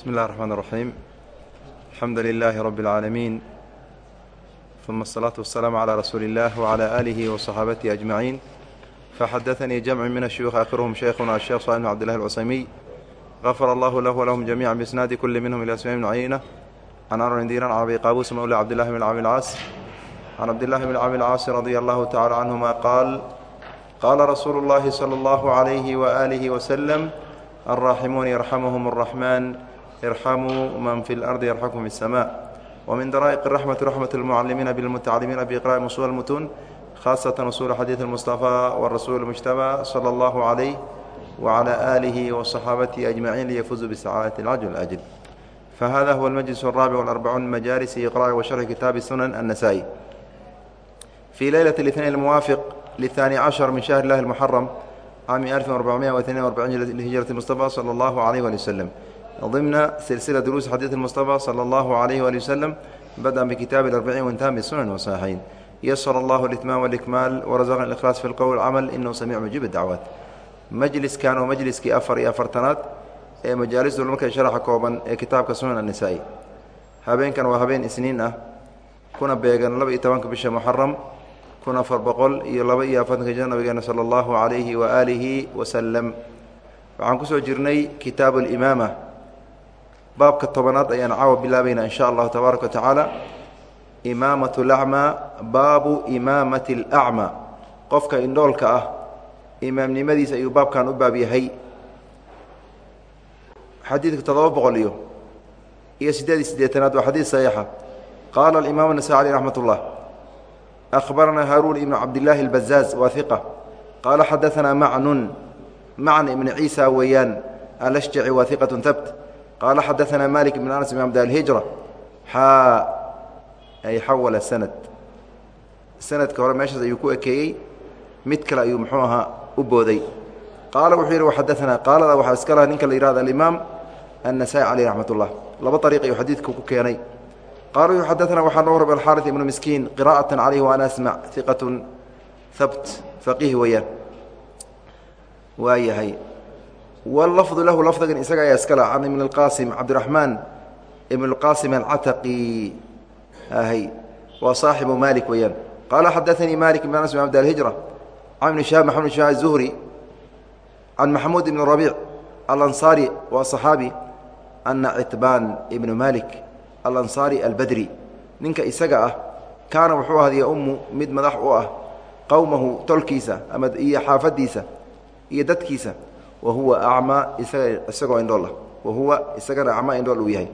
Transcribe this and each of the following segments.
بسم الله الرحمن الرحيم الحمد لله رب العالمين ثم الصلاة والسلام على رسول الله وعلى آله وصحابته أجمعين فحدثني جمع من الشيوخ آخرهم شيخنا الشيخ صالح بن عبد الله العسيمي غفر الله له ولهم جميعا بإسناد كل منهم إلى اسماعيل بن عيينة عن عمرو بن دينار عن أبي قابوس مولى عبد الله بن عامر العاص عن عبد الله بن عامر العاص رضي الله تعالى عنهما قال قال رسول الله صلى الله عليه وآله وسلم الراحمون يرحمهم الرحمن ارحموا من في الأرض يرحمكم في السماء ومن درائق الرحمة رحمة المعلمين بالمتعلمين بإقراء أصول المتون خاصة أصول حديث المصطفى والرسول المجتبى صلى الله عليه وعلى آله وصحابته أجمعين ليفوزوا بسعادة العجل الأجل فهذا هو المجلس الرابع والأربعون من مجالس إقراء وشرح كتاب السنن النسائي في ليلة الاثنين الموافق للثاني عشر من شهر الله المحرم عام 1442 لهجرة المصطفى صلى الله عليه وآله وسلم ضمن سلسلة دروس حديث المصطفى صلى الله عليه وآله وسلم بدأ بكتاب الأربعين وانتهى بالسنن والصحيحين يسر الله الإتمام والإكمال ورزقنا الإخلاص في القول والعمل إنه سميع مجيب الدعوات مجلس كان ومجلسكii afar iyo afartanaad ee majaalisdu markay sharaxa kooban ee kitaabka sunan النisaa'i habeenkan waa habeen isniin ah kuna beegan laba iyo tobanka bisha muxaram kun afar boqol iyo laba iyo afartanka jir nabigeena salى اllahu عalayhi waآalihi wasalam waxaan kusoo jirnay kitaabu اlimaama baabka tobanaad ayaan caawa bilaabayna in sha allahu tabaaraka wa tacaala imaamaة اlacmaa baabu imaamati اlacmaa qofka indhoolka ah imaamnimadiisa ayuu baabkan u baab yahay xadiidka toddoba boqol iyo iyo siddeed iyo siddeetanaad waa xadiid saxiixa qaala alimaam النasai alيh raxmat اllah أخbarana haaruun ibnu cabdillaahi اlbazaaz waa hiqa qaala xadaثana macnun macn ibn ciisa weeyaan alashjaci waa hiqaة habt qaala xadaanaa malik bn anas imaam dahijra xaa ay xawala sanad sanadka hore meeshaas ayuu ku ekeeyey mid kale ayuu muxuu ahaa u booday qaala wuxuu yidhi waxadaanaa qaalada waxaa iska laha ninka la yihahda alimaam annasaai caleyh raxmat ullah laba ariiq ayuu xadiidka ku keenay qaaluu xadaanaa waxaa noo hormay alxaari ibnu miskiin qiraa'atan caleyhi waan asmac iqatun habt faqiih weeyaan waa yahay wاlafdu lahu lafdigan isaga ayaa iska laha can ibn اlqaasim cabdiraxmaan ibn اlqaasim alcataqi ahy waa saaxibu malik weeyaan qaala xadaanii malik ibn anas abd alhijra can ibn shihab maxamed shah الzuhri can maxamuud ibn rabiic alanصaari waa صaxaabi ana citbaan ibnu malik alanصaari albadri ninka isaga ah kaana wuxuu ahadiya ummu mid madax u ah qowmahu tolkiisa ama iyo xaafadiisa iyo dadkiisa wa huwa acmaa isagoo indhool ah. Wa huwa isagana acmaa indhool uu yahay.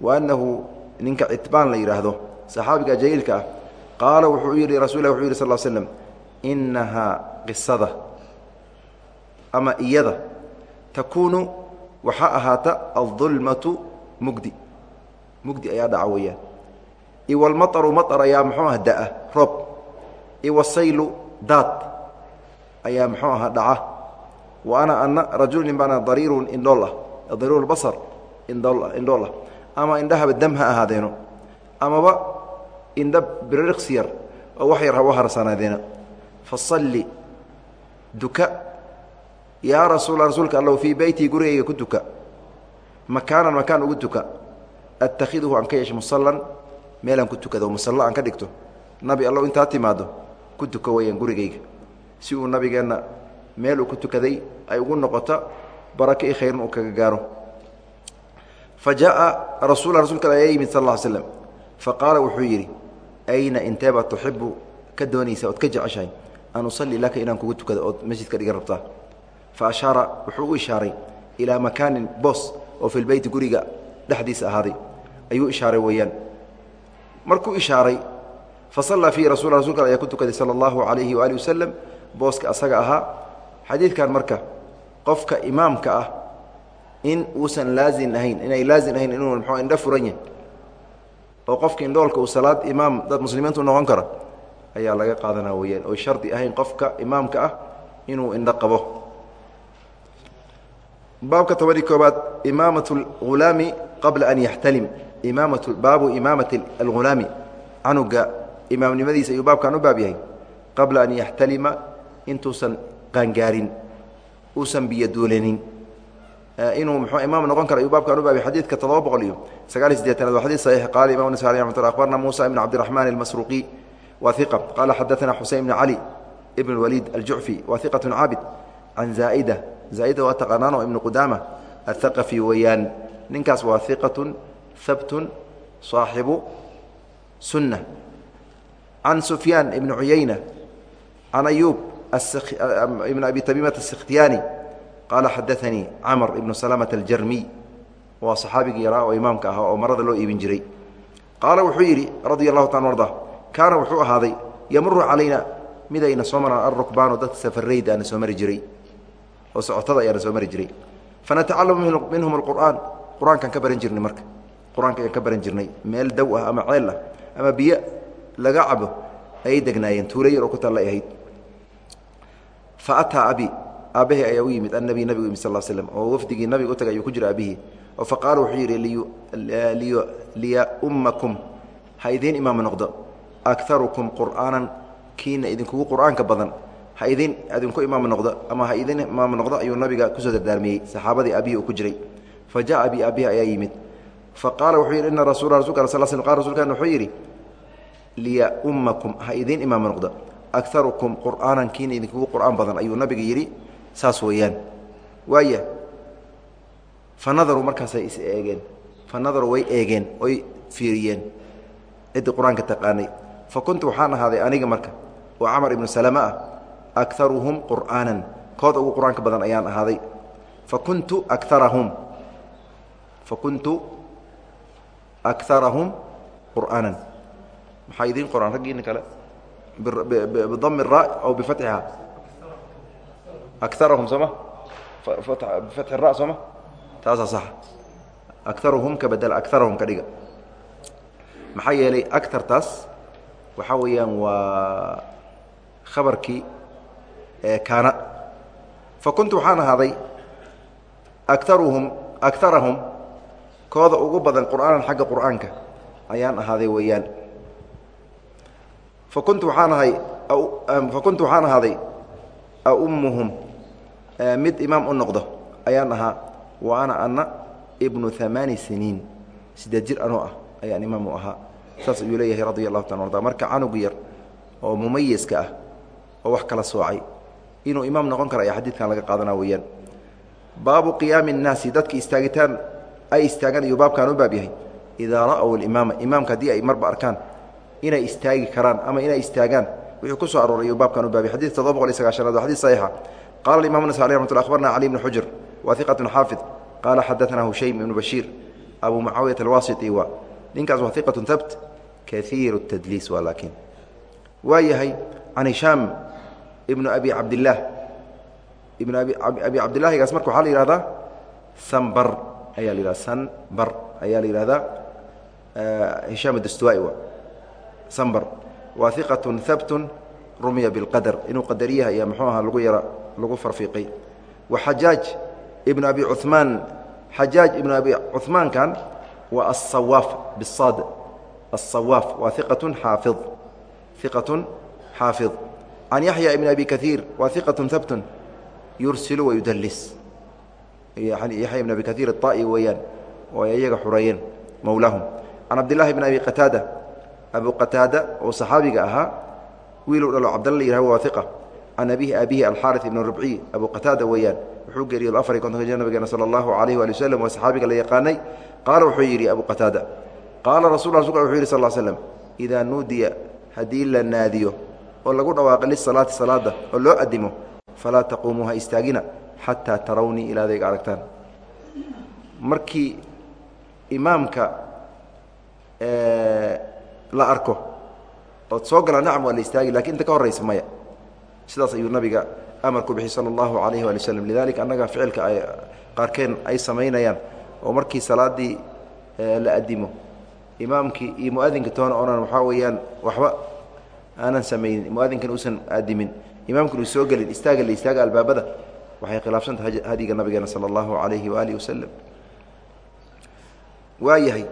Wa annahu ninka citbaan la yidhaahdo saxaabiga jaliilka ah qaala wuxuu yidhi rasul wuxuu yidhi sal slm innahaa qisada ama iyada takuunu waxaa ahaata aldulmatu mugdi. Mugdi ayaa dhaca weeyaan. Iwalmaطaru maطar ayaa muxuu aha da'a roob. Iwasaylu daad ayaa muxuu aha dhaca wa ana ana rajul nin dariirun indhool ah basar indhool ama indhahaba dam ha ahaadeeno. Amaba indha birriqsiyar oo wax yar ha u harsanaadeen fasalli duka. Yaa rasuula rasuulka allow fii beytii gurigayga ku duka. Makaanan makaan ugu duka. Attakhiduhu aan ka yeesho musallan meelaan ku tukado musallo aan ka dhigto. Nabi allow intaa timaado ku duka weeyaan gurigayga. Si uu nabigeenna meel uu ku tukaday ay ugu noqoto barako i khayrun uu kaga gaaro. Fa jaaءa rasuula rasulka ayaa yimid sal ا slm faqaala wuxuu yidhi ayna inteeba tuxibu ka doonaysa ood ka jeceshahay an usalli laka inaan kugu tukado ood masjidka dhiga rabtaa. Fa ashaara wuxuu u ishaaray ilaa makaanin boos oo fi guriga dhexdiisa ahaaday. Ayuu ishaaray weeyaan. Markuu ishaaray fa sallaa fiihi rasul rasulka ayaa ku tukaday sala allahu calayhi waali wasalam booska asaga ahaa xadiidkan marka qofka imaamka ah in uusan laazin ahayn inay laazin ahayn inuu mxuu indho furan yahay oo qofka indhoolka uu salaad imaam dad muslimiintu noqon kara ayaa laga qaadanaa weyaan oy shardi ahayn qofka imaamka ah inuu indho qabo. Baabka tobani koobaad imaamat اlghulaami qabla an yaxtalim. Imaamatu baabu imaamati alghulaami. Canuga imaamnimadiisa ayuu baabkan u baab yahay. Qabla an yaxtalima intuusan qaangaarin uusan biyoduulanin inuu mxuu imaam noqon kara ayuu baabkan u baabay xadiidka toddoba boqol iyo sagaaliy sideetanaad waa xadiid saxiix. Qaala imam nasaari raxmat lla akhbarna muusa ibn cabdiraxmaan almasruqi wa iqa qaala xadaanaa xusein ibn cali ibn waliid aljucfi wa iqatun caabid can zaaida. Zaaida waa taqaanaano ibnu qudaama athaqafi weeyaan. Ninkaas waa iqatun habtun saaxibu sunna can sufyaan ibni cuyeyna can ayuub ibn abi tamiimata الsikhtyaani qaala xadaanii camr ibnu salamaة aljarmiy waa saxaabigii yaraa oo imaamka ahaa oo marada loo iibin jiray qaala wuxuu yidhi radia allahu taala arda kaana wuxuu ahaaday yamuru calayna midayna soo maraan alrukbaanu dadka safarayda ana soo mari jiray oo socotada ayaana soo mari jiray fanatacalamu minhum alqur'aan qur-aankaan ka baran jirnay marka qur-aanka ayaan ka baran jirnay meel dow ah ama ceel ah ama biyo laga cabo ayay degnaayeen tuulo yar oo ku taallay ahayd fa ataa abi aabbahay ayaa u yimid annabi nabigu yimid sal slm oo wafdigii nabiga u tagay ayuu ku jira aabihii. Oo fa qaala wuxuu yidhi liyummakum ha idiin imaam noqdo akarukum qur'aanan kiina idinkugu qur'aanka badan. Ha idin idinku imaam noqdo ama ha idin imaam noqdo ayuu nabiga ku soo dardaarmiyey saxaabadii aabihii uu ku jiray. Fa jaءa bi aabihi ayaa yimid. Fa qaala wuxuu yidhi ina rasula rasulka al sl qala rsulkan wuxuu yidhi liyummakum ha idiin imaam noqdo akarukum qur'aanan kiina idinkugu qur'aan badan ayuu nabiga yidhi. Saas weeyaan. Waaya fa nadaruu markaasay is eegeen. Fa nadaruu way eegeen oy fiiriyeen. Ciddii qur'aanka taqaanay. Fa kuntu waxaan ahaaday aniga marka oo camar ibnu salama ah akaruhum qur'aanan. Kooda ugu qur'aanka badan ayaan ahaaday. Fa kuntu akarahum fa kuntu akarahum qur'aanan. Maxaa idiin qoraan raggiina kale bidami ra aw bifatxiha akarahum sooma bifatxi ra sooma taasaa sax akaruhum ka bedela akarahum ka dhiga maxaa yeelay akartaas waxaa weeyaan waa khabarkii kaana fa kuntu waxaan ahaaday akaruhum akarahum kooda ugu badan qur'aanan xagga qur'aanka ayaan ahaaday weeyaan fa kuntu waxaan ahaaday aummuhum mid imaam u noqdo ayaan ahaa wa ana ana ibnu amaani siniin sideed jir anoo ah ayaan imaam u ahaa. Saas ayuu leeyahay radia allahu taala arda marka canug yar oo mumayiska ah oo wax kala soocay inuu imaam noqon karo ayaa xadiidkan laga qaadanaa weeyaan. Baabu qiyaami الnaasi dadka istaagitaan ay istaagaan ayuu baabkan u baab yahay. Idaa ra'w imaama imaamka haddii ay marba arkaan inay istaagi karaan ama inay istaagaan. Wuxuu ku soo arooray uu baabkan u baabay xadid toddoba boqol iyo sagaashanaad waa xadid saxiixa qala imam nasai aleh ramat lla akhbarna cali ibnu xujr wa hiqatun xaafid. Qaala xadaanaa hushaym ibnu bashiir abu mucaawiyat alwasiti waa ninkaas waa hiqatun habt kaiiru tadliis waa laakiin waa yahay can hishaam ibnu abi cabdillaah ibnu abi cabdillahigaas marka waxaa la yihahdaa sanbar ayaa la yihahda sanbar ayaa la yihahdaa hishaam dastuwai waa sambar. Waa iqatun habtun rumiya bilqadar. Inuu qadariyaha iyo muxuu aha lagu yara lagu farfiiqay. Wa xajaaj ibnu abi cumaan xajaaj ibnu abi cumaankan waa asawaaf bisaad asawaaf waa iqatun xaafi iqatun xaafid. Can yaxya ibn abi kaiir waa iqatun habtun yursilu wayudallis yaxya ibn abi kaiir aai weeyaan oo ay iyaga xureeyeen mowlaahum can cabdillahi bn abi qataada abu qataada oo saxaabiga ahaa wiiluu dhalo cabdalla la yihah waa iqa can abihi aabihi alxaari ibn rubciy abu qataada weeyaan. Wuxuu geeriyooda afar iyo kontonka jir nabigeena sala allahu calayh waali waslem waa saxaabiga la yaqaanay. Qaala wuxuu yidhi abu qataada qaala rasul rasulka wuxuu yidhi sal slm idaa nuudiya haddii la naadiyo oo lagu dhawaaqo lisalaati salaada oo loo adimo falaa taquumuu istaagina xataa tarawnii ilaa adayga aragtaan. Markii imaamka la arko. Ood soo galaa nacam waa la istaagi laakiin inta ka horraysa maya. Sidaas ayuu nabiga amar ku bixi sala allahu calayhi waali waslem lidalika annaga ficilka ay qaarkeen ay samaynayaan oo markii salaaddii la adimo imaamkii iyo muadinka toona oonan waxaa weeyaan waxba aanan samaynin muadinkan uusan adimin imaamkan uu soo gelin istaaga la istaaga albaabada. Waxay khilaafsantahay hadiga nabigeena sala allahu calayhi waalihi wasalam waayahay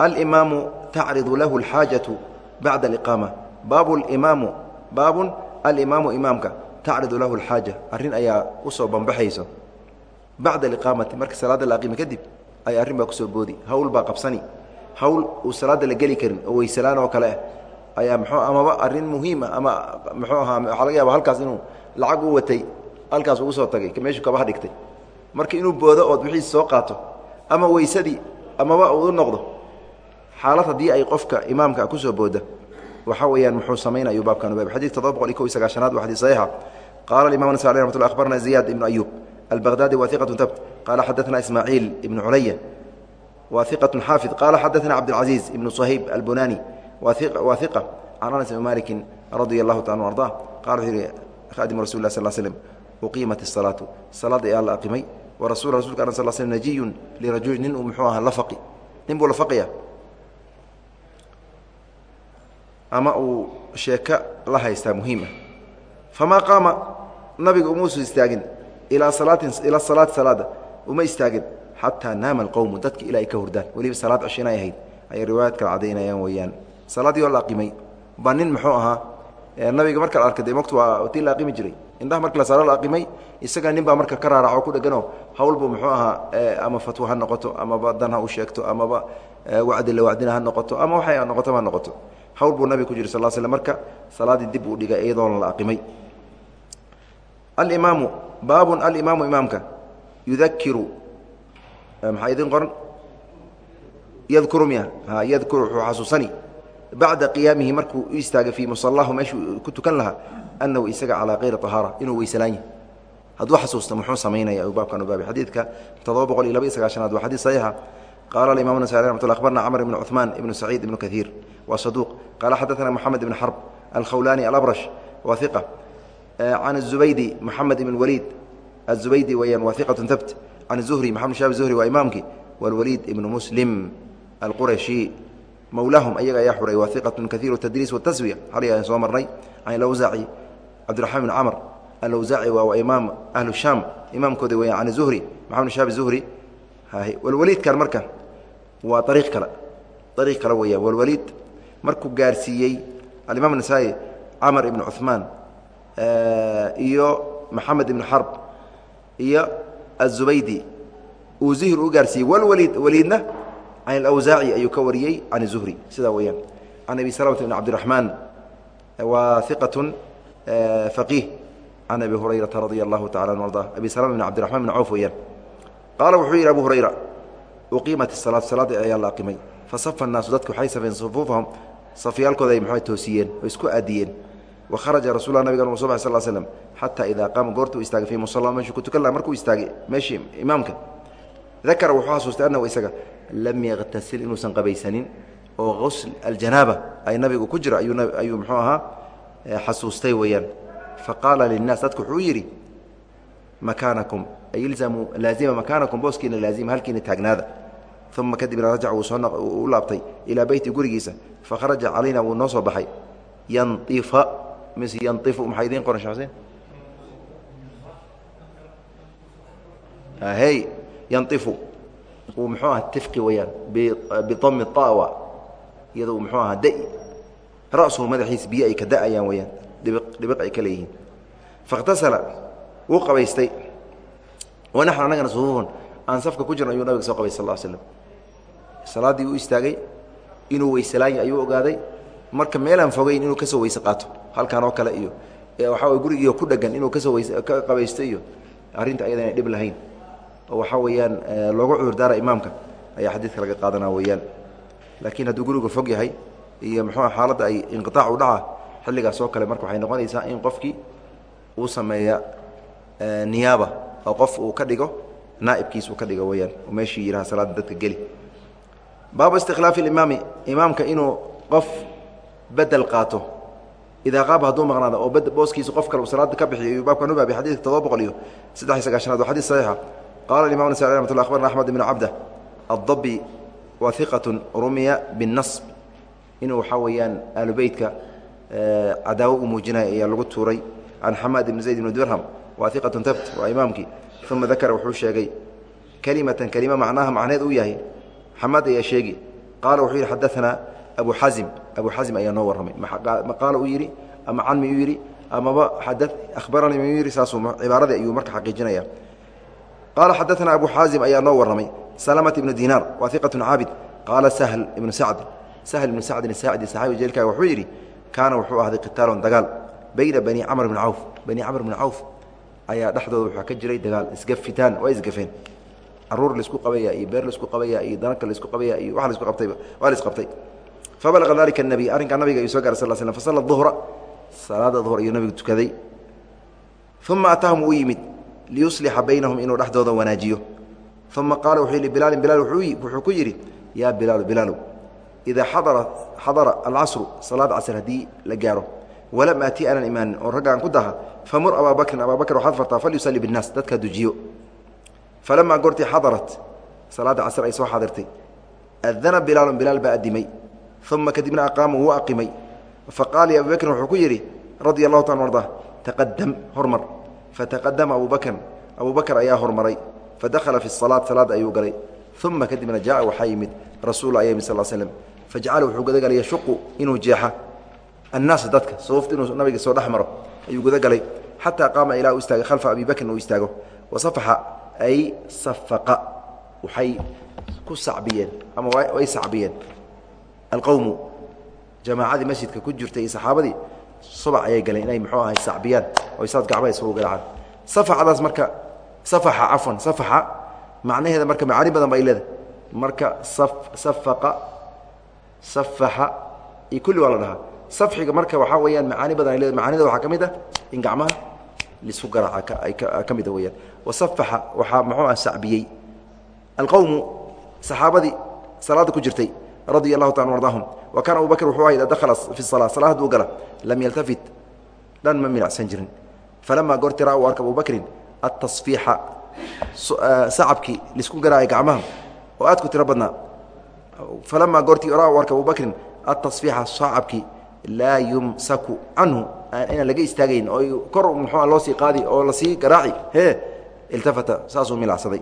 alimaamu tacridu lahu alxaajatu bacda aliqaama baabu limaamu baabun alimaamu imaamka tacridu lahu alxaaja arrin ayaa u soo bambaxayso bacda aliqaamati marka salaadda la aqima kadib ay arrin baa ku soo boodi hawl baa qabsani hawl uu salaadda la geli karin oo weysalaan oo kale ah ayaa mxuu amaba arrin muhiima ama muxuu ahaa waxaa laga yaaba halkaas inuu lacag u watay halkaas ugu soo tagay meeshuu kabaha dhigtay ama weysadii amaba xaalad haddii ay qofka imaamka kusoo booda waxaa weeyaan muxuu samaynayuu baabkan baab xadid toddoba boqol iyo kow iyo sagaashanaad waa xadid saxiixa qaala imam nas alي ramat abarna ziyad ibnu ayub albaghdadi wa iqatu tabt qaala xadaثna ismaaciil ibnu culaya wa iqaة xaafid qaala xadaثna cabdاlcaزiiz ibnu صhayb albunani wa iqa can anas ibn maliki radia اllahu taala arda qala wuxuu yihi khadimu rasul lah sal slm uqiimat الsalaatu salaada ayaa la aqimay warasul rasulka an sal sl najiyun lirajuli nin uu muxuu aha lafaqi nin buu lafaqaya ama uu sheeko la haystaa muhiima famaa qaama nabiga umuusu istaagin ilaa salaatin ila salaati salaada uma istaagin xataa naama alqowmu dadka ilaa ay ka hurdaan. Weliba salaad cisho inay ahayd ayay riwaayaad kale cadaynayaan weeyaan. Salaaddii oo la aqimay. Baa nin muxuu ahaa nabiga marka la arkay dee mogtu waa tii la aqimi jiray. Indhaha marka la saaro la aqimay isaga nin baa marka ka raaraco ku dheganoo hawlbu muxuu ahaa ama fatwo ha noqoto amaba dan ha u sheegto amaba wacdi la wacdina ha noqoto ama waxay noqoto ha noqoto hawl buu nabig ku jiri sal sl marka salaaddii dib uu dhigay iyadoona la aqimay. Alimaamu baabun alimaamu imaamka yudakiru maxaa idin qoran? Yadkuru miya yadkuru wuxuu xasuusani bacda qiyaamihi markuu u istaagay fii musalaahu meeshuu ku tukan lahaa annahu isaga calaa kayri ahaara inuu weysalaan yahy hadduu xasuusta muxuu samaynaya baabkan ubaabay xadiidka todoba boqol iyo laba iyo sagaashanaad waa xadiid saxiixa. Qaala alimam nasai ramat lla abarna camr ibn cuثmaan ibnu saciid ibnu kaiir waa saduuq qaala xadaana moxamed ibn xarb alkhawlaani alabrash waa iqa can eh, azubaydi moxamed ibn waliid azubaydi weyaan waa iqatu habt can zuhri maxamed shaabi zuhri waa imaamkii waalwaliid ibnu muslim alqurashi. Mowlaahum ayaga ayaa xuray waa iqatu kaiiru tadriis wataswiya xalay ayaan soo marnay. Can ilawsaaci cabdiraxmaan bin camr alawsaaci waa imaam ahlu shaam imaamkooda weya can zuhri maxamed shaabi zuhri walwaliidkan marka waa ariiq kale ariiq kale weeyaan walwaliid markuu gaarsiiyey alimaam nasaa-i camar ibnu cuثmaan iyo maxamed ibnu xarb iyo aلzubaydi uu zuhri u gaarsiiyey walwaliid waliidna can alawsaaci ayuu ka wariyey can zuhri sidaa weeyaan can abi salamata bn cabdiraxmaan waa iqaة faqiih can abi hurayrata radia allahu tacala an arda abi salama bn cabdiraxman bn cawf weeyaan qaala wuxuu yidhi abu hurayra uqiimat isalaatu salaadda ayaa la aqimay fasafa annaasu dadku waxay safeen sufuufahum safyaalkooda ay muxuu toosiyeen oo isku aadiyeen. wa kharaja rasuullah nabigan uu soo sal slm xataa idaa qaama goortuu istaagay fii musalla meeshuu ku tukan laha markuu istaagay meeshii imaamka dakara wuxuu xasuustay annahu isaga lam yaktasil inuusan qabaysanin oo qusl aljanaaba ay nabigu ku jiro ayuu muxuu ahaa xasuustay weeyaan faqaala linnaas dadku wuxuu yidhi makaanakum ilzamuu laazima makaanakum booskiina laazima halkiina taagnaada uma kadibna rajac wuu laabtay ilaa beyti gurigiisa fakharaja calayna wuu noo soo baxay yanifa mise yanifu maxaa idiin qoran shee xuseen hey yanifu uu muxuu aha tifqi weeyaan bidami طawa iyado uu muxuu aha da ra'suhu madaxiis biyo ay ka da'ayaan weeyaan dhibiq ay ka leeyihiin faاkhtasala wuu qabaystay wanaxnu annagana sufuufun aan safka ku jirno ayuu nabiga soo qabay sal ll slam salaaddii uu istaagay inuu weyselaanya ayuu ogaaday. Marka meelaan fogeyn inuu ka soo weyse qaato halkan oo kale iyo waxaa gurigiio ku dhegan inuu ka soo weyse ka qabaysto iyo arrinta ayada inay dhib lahayn. Oo waxaa weeyaan loogu cudurdaara imaamka ayaa xadiidka laga qaadanaa weeyaan. Laakiin hadduu guriga fog yahay iyo muxuua xaaladda ay inqiaac u dhaca xilligaas oo kale marka waxay noqonaysaa in qofkii uu sameeya niyaaba oo qof uu ka dhigo naaibkiis uu ka dhigo weyaan oo meeshii yidhaha salaada dadka geli baabu istikhlaafi imaami imaamka inuu qof bedel qaato. Idaa qaaba hadduu maqnaado oo booskiisa qof kale uu salaada ka bixiyo ayuu baabkan ubaabiy xadidka todoba boqol iyo saddex iyo sagaashanaad waa xadis saxiixa. Qala imam nas ramat lla abarna axmed ibn cabda addabi wa iqatu rumiya biاnasb inuu waxaa weeyaan ahlu beytka cadaawo u muujinaya ayaa lagu tuuray can xamaad ibni zayd ibni dirham wa iqatu tabt waa imaamkii. Uma dakara wuxuu sheegay kelimatan kelima macnaha macneed uu yahay xamad ayaa sheegi qaala wuxuu yidhi xadaanaa abu xazim abu xazim ayaa noo warramay. Maqaala uu yidhi ama canmi uu yidhi? Amaba ahbarani muu yidhi? Saasuu cibaaradii ayuu marka xaqiijinaya qaala xadaanaa abu xaazim ayaa noo warramay. Salamat ibnu dinaar waa iqatu caabid. Qaala sahl ibnu sacd. Sahl ibnu sacdin saacidi saxaabi jeelkaaga wuxuu yidhi kaana wuxuu ahday khitaalon dagaal bayna bani camr bni cawf. Bani camr bni cawf ayaa dhexdooda waxaa ka jiray dagaal isgafitaan way isgafeen carruur la isku qabaya iyo beer la isku qabaya iyo danaka la isku qabaya iyo wa la isku qabtayba waa la isqabtay fabalaqa dalika الnabiy arrinkaa nabiga ayuu soo garay sal slm fasalla duhra salaada duhr ayuu nabigu tukaday. Uma ataahum uu yimid liyuslixa baynahum inuu dhexdooda wanaajiyo. Uma qaala wuxuu yidhi bilaalin bilaal wuxuu ku yidhi yaa bilaalu bilaalow idaa xadara alcasru salaad casr haddii la gaaro walam aati aanan imaanin oo raggaan ku daha famur abaa bakrin waxaad fartaa falyusalli binnaas dadka dujiyo falamaa goortii xadarat salaadda casr ay soo xaadirtay adana bilaalun bilaal baa addimay uma kadibna aqaama wuu aqimay faqaala abu bakrin wuxuu ku yidhi radia allahu taala arda taqadam hormar fataqadama abu bakrin abu bakr ayaa hormaray fadakhala fi salaad salaad ayuu galay uma kadibna jaaa waxaa yimid rasuul ayaa yimid sal slm fajacala wuxuu gudagalay yashuqu inuu jeexa annaasa dadka sababta inuu nabiga soo dhex maro ayuu gudagalay xataa qaama ilaa u istaagay khalfa abi bakrin uu istaago wasafaxa ay safaqa waxay ku sacbiyeen ama way sacbiyeen. Alqowmu jamaacadii masjidka ku jirtay iyo saxaabadii subac ayay galeen inay muxuu ahay sacbiyaan oy saas gacmaha isugu garaacaan. Safaxadaas marka safaxa cafwan safaxa macnaheeda marka macaani badan bay leedahay. Marka safaqa safaxa iyo kulli waa la dhahaa. Safxiga marka waxaa weeyaan macaani badan ay leedahay macaanida waxaa ka mid ah in gacmaha lisu garaaca ka mida weyaan wasafaxa waxaa muxuu ah sacbiyey. Alqowmu saxaabadii salaadda ku jirtay radia allahu taala ardaahum wa kaana abu bakr wuxuu aha idaa dakhala fi salaa sala hadduu gala lam yaltafit dhan ma minacsan jirin. Falamaa goorti ra u arka abu bakrin atasfiixa sacabkii lisku garaacay gacmaha oo aad ku tiro badnaa. Falamaa goortii ra u arka abu bakrin atasfiixa sacabkii laa yumsaku canhu inaan laga istaagayn oo kor muxua loo sii qaadi oo la sii garaaci hee iltafata saasuu milacsaday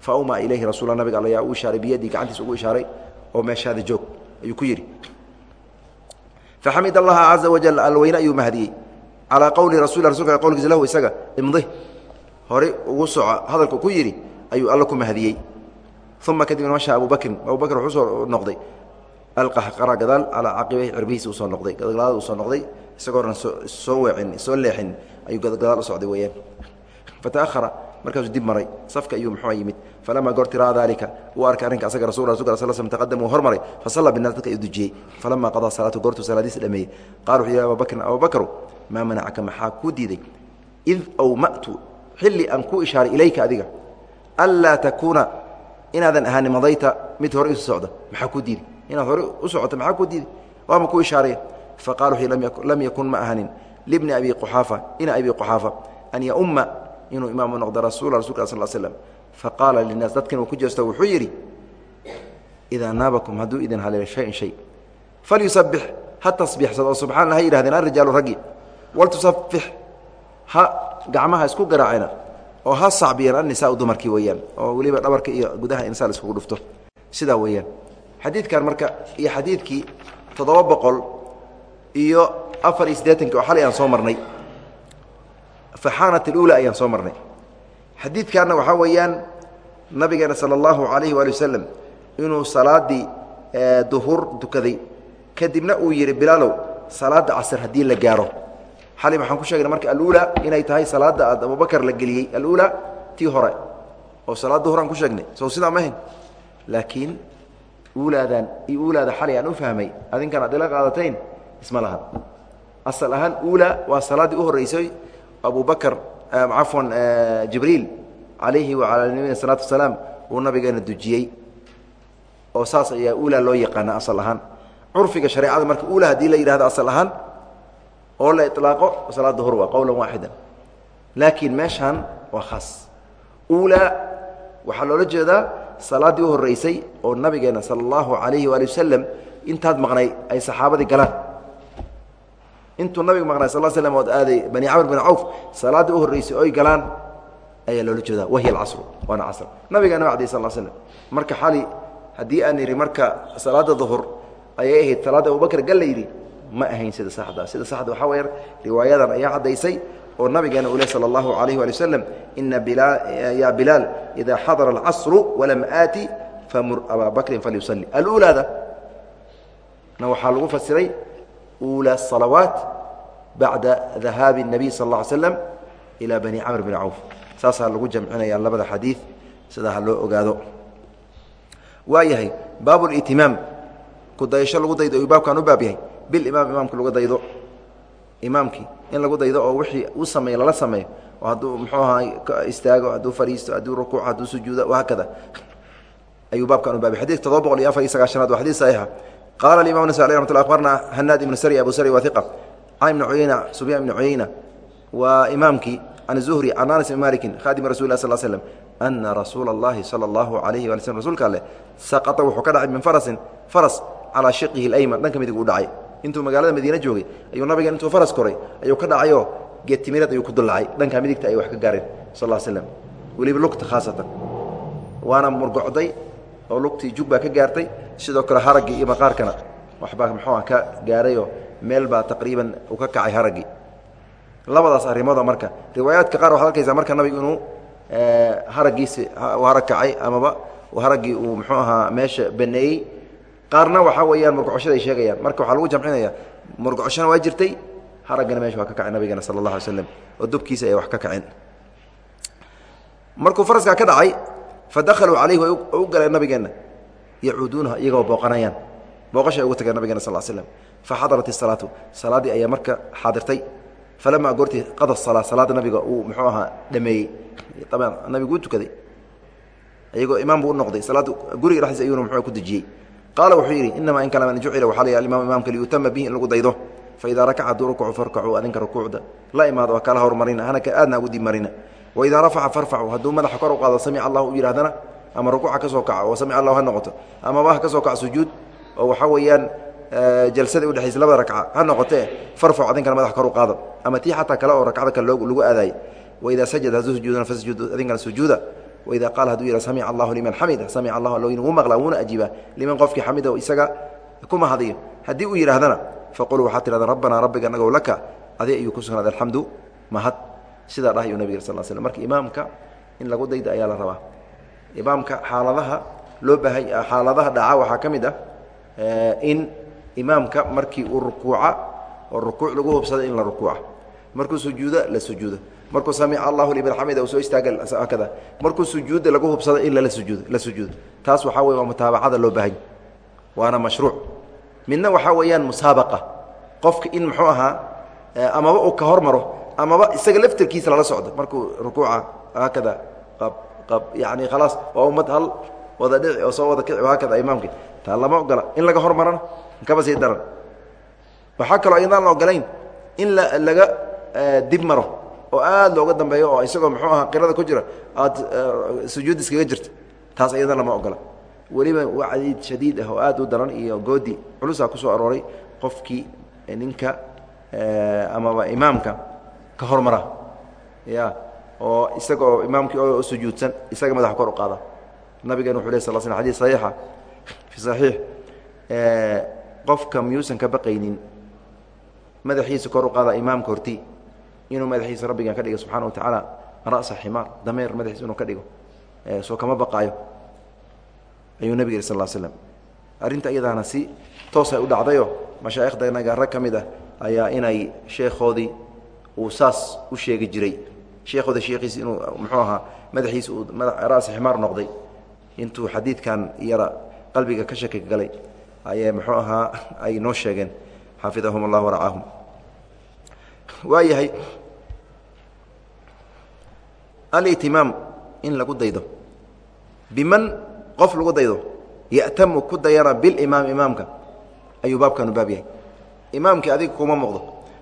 fa awmaa ilayhi rasuula nabiga all ayaa u ishaaray biyadii gacantiisa ugu ishaaray oo meeshaada joog ayuu ku yidhi. Faxamid allaha caza wajal alweyne ayuu mahadiyey calaa qowli rasul rasulka qowlkiisa lahu isaga imdi horey ugu soco hadalku ku yidhi ayuu alla ku mahadiyey uma kadibna masha abu bakrin abu bakr wuxuu soo noqday alqahqara gadaal calaa caqibayhi cirbihiisa u soo noqday. Gadgadaada u soo noqday isagoona soo weecin soo leexin ayuu gadgadaal u socday weeyaan. Fata'ahara markaasuu dib maray. Safka ayuu muxuu yimid. Falamaa goorti ra'a daalika uu arkay arrinka asaga rasul rasulka sal slm taqadama uu hormaray. Fasalla binnaas dadka ayuu dujiyey. Falamaa qadaa salaatu goortuu salaadiisa dhameeyey. Qala wuxuu yihi abaa bakrin abaa bakru maa manacaka? Maxaa kuu diiday? Id awma'tu xilli aan ku ishaaray ilayka adiga. Anlaa takuuna inaadan ahaanin madayta mid hore isu socda. Maxaa kuu diiday inaad hore u socota maxaa kuu diiday waama ku ishaaraya faqala wuxuu lam yakun ma ahanin libni abi quxaafa ina abi quxaafa an yaumma inuu imaamu noqdo rasuula rasulka sal slm faqaala linaas dadkan uu ku jeesto wuxuu yidhi idaa naabakum hadduu idin haleelo shayin shay falyusabix ha tasbiixsado. Oo subxaana ha yidhahdeen alrijaalu raggi. Waltusafix ha gacmaha isku garaacena oo ha sacbiyeen annisaau dumarkii weeyaan oo weliba dhabarka iyo gudaha insaa la iskugu dhufto. Sidaa weeyaan xadiidkan marka iyo xadiidkii toddoba boqol iyo afar iyo siddeetanki aan soo marnay. Faxaanat alula ayaan soo marnay. Xadiidkanna waxaa weeyaan nabigeena sala allahu calayhi waali wasalam inuu salaaddii duhur tukaday kadibna uu yidhi bilaalow salaadda casr haddii la gaaro. Xalay waxaan ku sheegnay marka aluula inay tahay salaadda aad abubakar la geliyey. Aluula tii hore oo salaad duhur ku sheegnay. Sow sidaa ma ahayn. Laakiin uulaadan iyo uulaada xalay aan u fahmay adinkan aad ila qaadatayn isma lahan. Asal ahaan uula waa salaaddii u horreysay abu bakr cafwan jibriil calayhi wacalaa nabiyina salaatu wasalaam uu nabigeena dujiyey. Oo saas ayaa uula loo yaqaana asal ahaan. Curfiga shareecada marka uula haddii la yidhahdo asal ahaan oo la ilaaqo salaad duhur waa qowlan waaxidan laakiin meeshaan waa khaas. Uulaa waxaa loola jeedaa salaaddii u horreysay oo nabigeena sala allahu calayhi waali wasalam intaad maqnay ay saxaabadii galaan. Intuu nabiga maqnay sal slm ood aaday bani camr bin cawf salaaddii u horreysay oy galaan ayaa loola jeedaa. Wahiy alcasru waana casr. Nabigaana wacday sal slm marka xali haddii aan idhi marka salaadda duhur ayay ahayd salaadda abubakr gal la yidhi ma ahayn sida saxda. Sida saxda waxaa weya riwaayadan ayaa caddaysay oo nabigeena uu leh salى اllahu عalayh wali waslm ina ya bilaal ida xadara اlcasru walam aati famur abaa bakrin falyusali alulaada na waxaa lagu fasiray ula الصalawaat bacda dahaabi الnabiy sal اl ly slam ilى bani camr bn cawf saasaa lagu jamcinaya labada xadiid sidaa ha loo ogaado waayahay baab اlitimaam kudayasho lagu daydo ayuu baabkan u baab yahay bilimaam imaamka lagu daydo imaamkii in lagu daydo oo wixii uu sameeyo lala sameeyo oo hadduu muxuu ahaa istaago hadduu fadhiisto hadduu rukuuc hadduu sujuudo wahaakada ayuu baabkan u baabay xadiidka todoba boqol iyo afar iyo sagaashanaad waa xadiid saxiixa. Qaala alimam nasai alay raxmatulah akhbarna hanaad ibnu sari abu sari wa hiqa can ibni cuyeyna sufyaan ibni cuyeyna waa imaamkii can zuhri can anas ibn malikin khaadimi rasul lah sal slm ana rasuula allahi sala allahu alayhi wali slm rsulka alleh saqata wuxuu ka dhacay min farasin faras calaa shiqihi alyman dhanka midig u dhacay intuu magaalada madiine joogay ayuu nabiga intuu faras koray ayuu ka dhacayoo geetimireed ayuu ku dullacay dhanka midigta ay wax ka gaareen sal slm weliba lugta khaasatan. Waana murgocday oo lugtii jug baa ka gaartay. Sidoo kale haraggii iyo maqaarkana. Waxbaa muxuua ka gaarayoo meel baa taqriiban uu ka kacay haraggii labadaas arrimooda marka riwaayaadka qaar waxad arkaysaa marka nabigu inuu haraggiisi harag kacay amaba haraggii uu muxuu ahaa meesha baneeyey qaarna waxaa weeyaan murgocoshada ay sheegayaan. Marka waxaa lagu jamcinaya murgocoshona waa jirtay haraggana meesha waa ka kacay nabigeena sala allah alay slam oo dubkiisa ay wax ka kaceen. Markuu faraskaa ka dhacay fa dakhaluu calayhi way u galeen nabigeenna yacuuduunaha iyagoo booqanayaan. Booqashay ugu tageen nabigeena sal slam fa xadarat isalaatu salaaddii ayaa marka xaadirtay. Falamaa goortii qada salaa salaadda nabiga uu muxuu ahaa dhameeyey. Abaan nabigu u tukaday. Iyagoo imaam buu u noqday. Salaadda guriga dhexdiisa ayuuna muxuu ku dejiyey qaala wuxuu yidhi inamaa in kalaman jucila waxaa la alimaam imaamka liyutama bihi in lagu daydo faidaa rakaca hadduu rukucu farkacuu adinka rukuucda la imaado waa kala hormarina hana aadna ugu dib marina waidaa rafaca farfacu hadduu madaxa kor u qaado samic allahu u yidhahdana ama rukuuca ka soo kaco oo samic allahu ha noqoto amaba ha ka soo kaco sujuud oo waxaa weeyaan jalsadii udhexaysa labada rakca ha noqotee farfacu adinkana madaxa kor u qaado. Ama tii xataa kale oo rakcada kale lagu aadaayey waidaa sajada hadduu sujuudana fasjuud adinkana sujuuda wida qaal haduu yidha samic allahu liman xamida samic allah alloin wuu maqlaa wuuna ajiibaa liman qofkii xamida isaga ku mahadiyo haddii uu yidhaahdana faquluu waxaad tidhahda rabbanaa rabbiga nagow laka adi ayuu ku sugnaaday alxamdu mahad sidaa dhah ayuu nabig sal slm marka imaamka in lagu dayda ayaa la rabaa imaamka xaaladaha loo baahay xaaladaha dhaca waxaa ka mid ah in imaamka markii uu rukuuca oo rukuuc lagu hubsada in la rukuuca markuu sujuuda la sujuudo markuu samic allahu liman xamida uu soo istaaga markuu sujuudda lagu hubsado in lala sujuudo la sujuudo. Taas waxaa weye waa mutaabacada loo baahanya waana mashruuc. Midna waxaa weeyaan musaabaqa. Qofka in muxuu ahaa amaba uu ka hormaro amaba isaga laftarkiisa lala socdo. Markuu rukuuca haakada qab qab yani khalaas waa ummad hal wada dhici oo soo wada kici haakada imaamkii taa lama ogola. In laga hormarana kaba sii daran. Waxaa kaloo ayadaan la ogolayn in la laga dib maro. Oo aad looga dambeeyo oo isagoo muxuu ahaa qirada ku jira aad sujuud iskaga jirta taas ayadana lama ogola. Weliba wacdiid shadiid ah oo aad u daran iyo goodi culusaa ku soo arooray qofkii ninka amaba imaamka ka hormara. Ya oo isagaoo imaamkii oo sujuudsan isaga madaxa kor u qaada. Nabigeena wuxu leh sal sl xadid saxiixa fi saxiix qofka miyuusan ka baqaynin madaxiisa kor u qaada imaamka horti inuu madaxiisa rabbigan ka dhigo subxana wa tacaala ra'sa ximaar dameer madaxiisa inuu ka dhigo. Soo kama baqaayo ayuu nebig yidhi sal slam arrinta iyadaana si toosay u dhacdayo mashaaikhdanaga rag ka mid ah ayaa inay sheekhoodii uu saas u sheegi jiray. Sheekhooda sheekhiisi inuu muxuu ahaa madaxiisa uu ra'sa ximaar noqday. Intuu xadiidkan yara qalbiga ka shaki galay ayay muxuu ahaa ay noo sheegeen. Xafidahum allah waracaahum waa yahay alitimaam in lagu daydo. Biman qof lagu daydo. Ya'tamu ku dayana bilimaam imaamka. Ayuu baabkanu baab yahay. Imaamkii adiga kuma muuqdo.